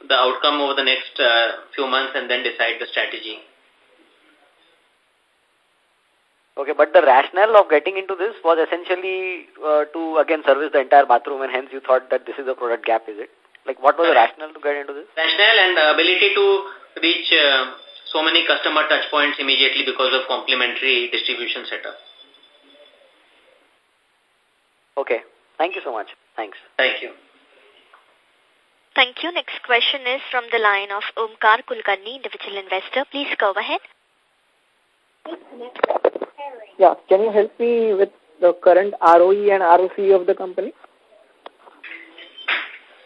the outcome over the next uh, few months and then decide the strategy. Okay, but the rationale of getting into this was essentially uh, to, again, service the entire bathroom and hence you thought that this is a product gap, is it? Like, what was the rationale to get into this? Rationale and ability to reach uh, so many customer touch points immediately because of complementary distribution setup. Okay. Thank you so much. Thanks. Thank you. Thank you. Next question is from the line of Omkar Kulkarni, individual investor. Please go ahead. Yeah, can you help me with the current ROE and ROC of the company?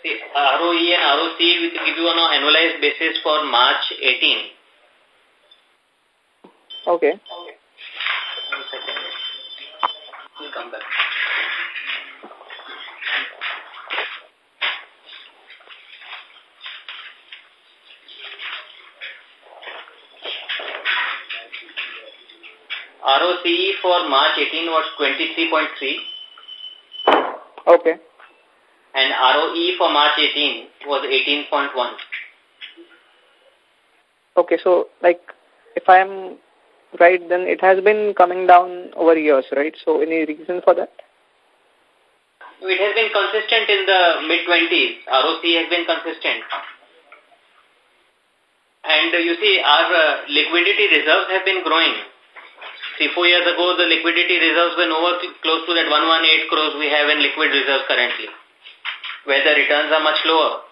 ROE and ROC, we can give you on an annualized basis for March 18. Okay. One second. We'll come back. ROCE for March 18 was 23.3. Okay. And ROE for March 18 was 18.1. Okay, so like if I am right, then it has been coming down over years, right? So any reason for that? It has been consistent in the mid-20s. ROC has been consistent. And uh, you see, our uh, liquidity reserves have been growing. Three, four years ago, the liquidity reserves were over close to that 118 crores we have in liquid reserves currently, where the returns are much lower.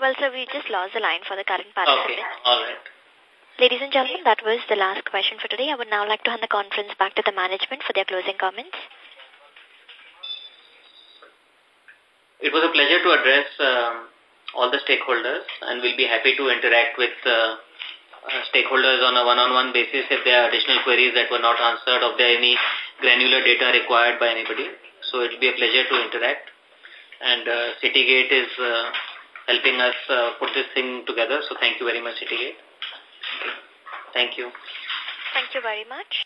Well, sir, we just lost the line for the current participant. Okay, all right. Ladies and gentlemen, that was the last question for today. I would now like to hand the conference back to the management for their closing comments. It was a pleasure to address um, all the stakeholders and we'll be happy to interact with uh, uh, stakeholders on a one-on-one -on -one basis if there are additional queries that were not answered, or if there are any granular data required by anybody. So it will be a pleasure to interact. And uh, Citigate is uh, helping us uh, put this thing together. So thank you very much, Citigate. Thank you. Thank you very much.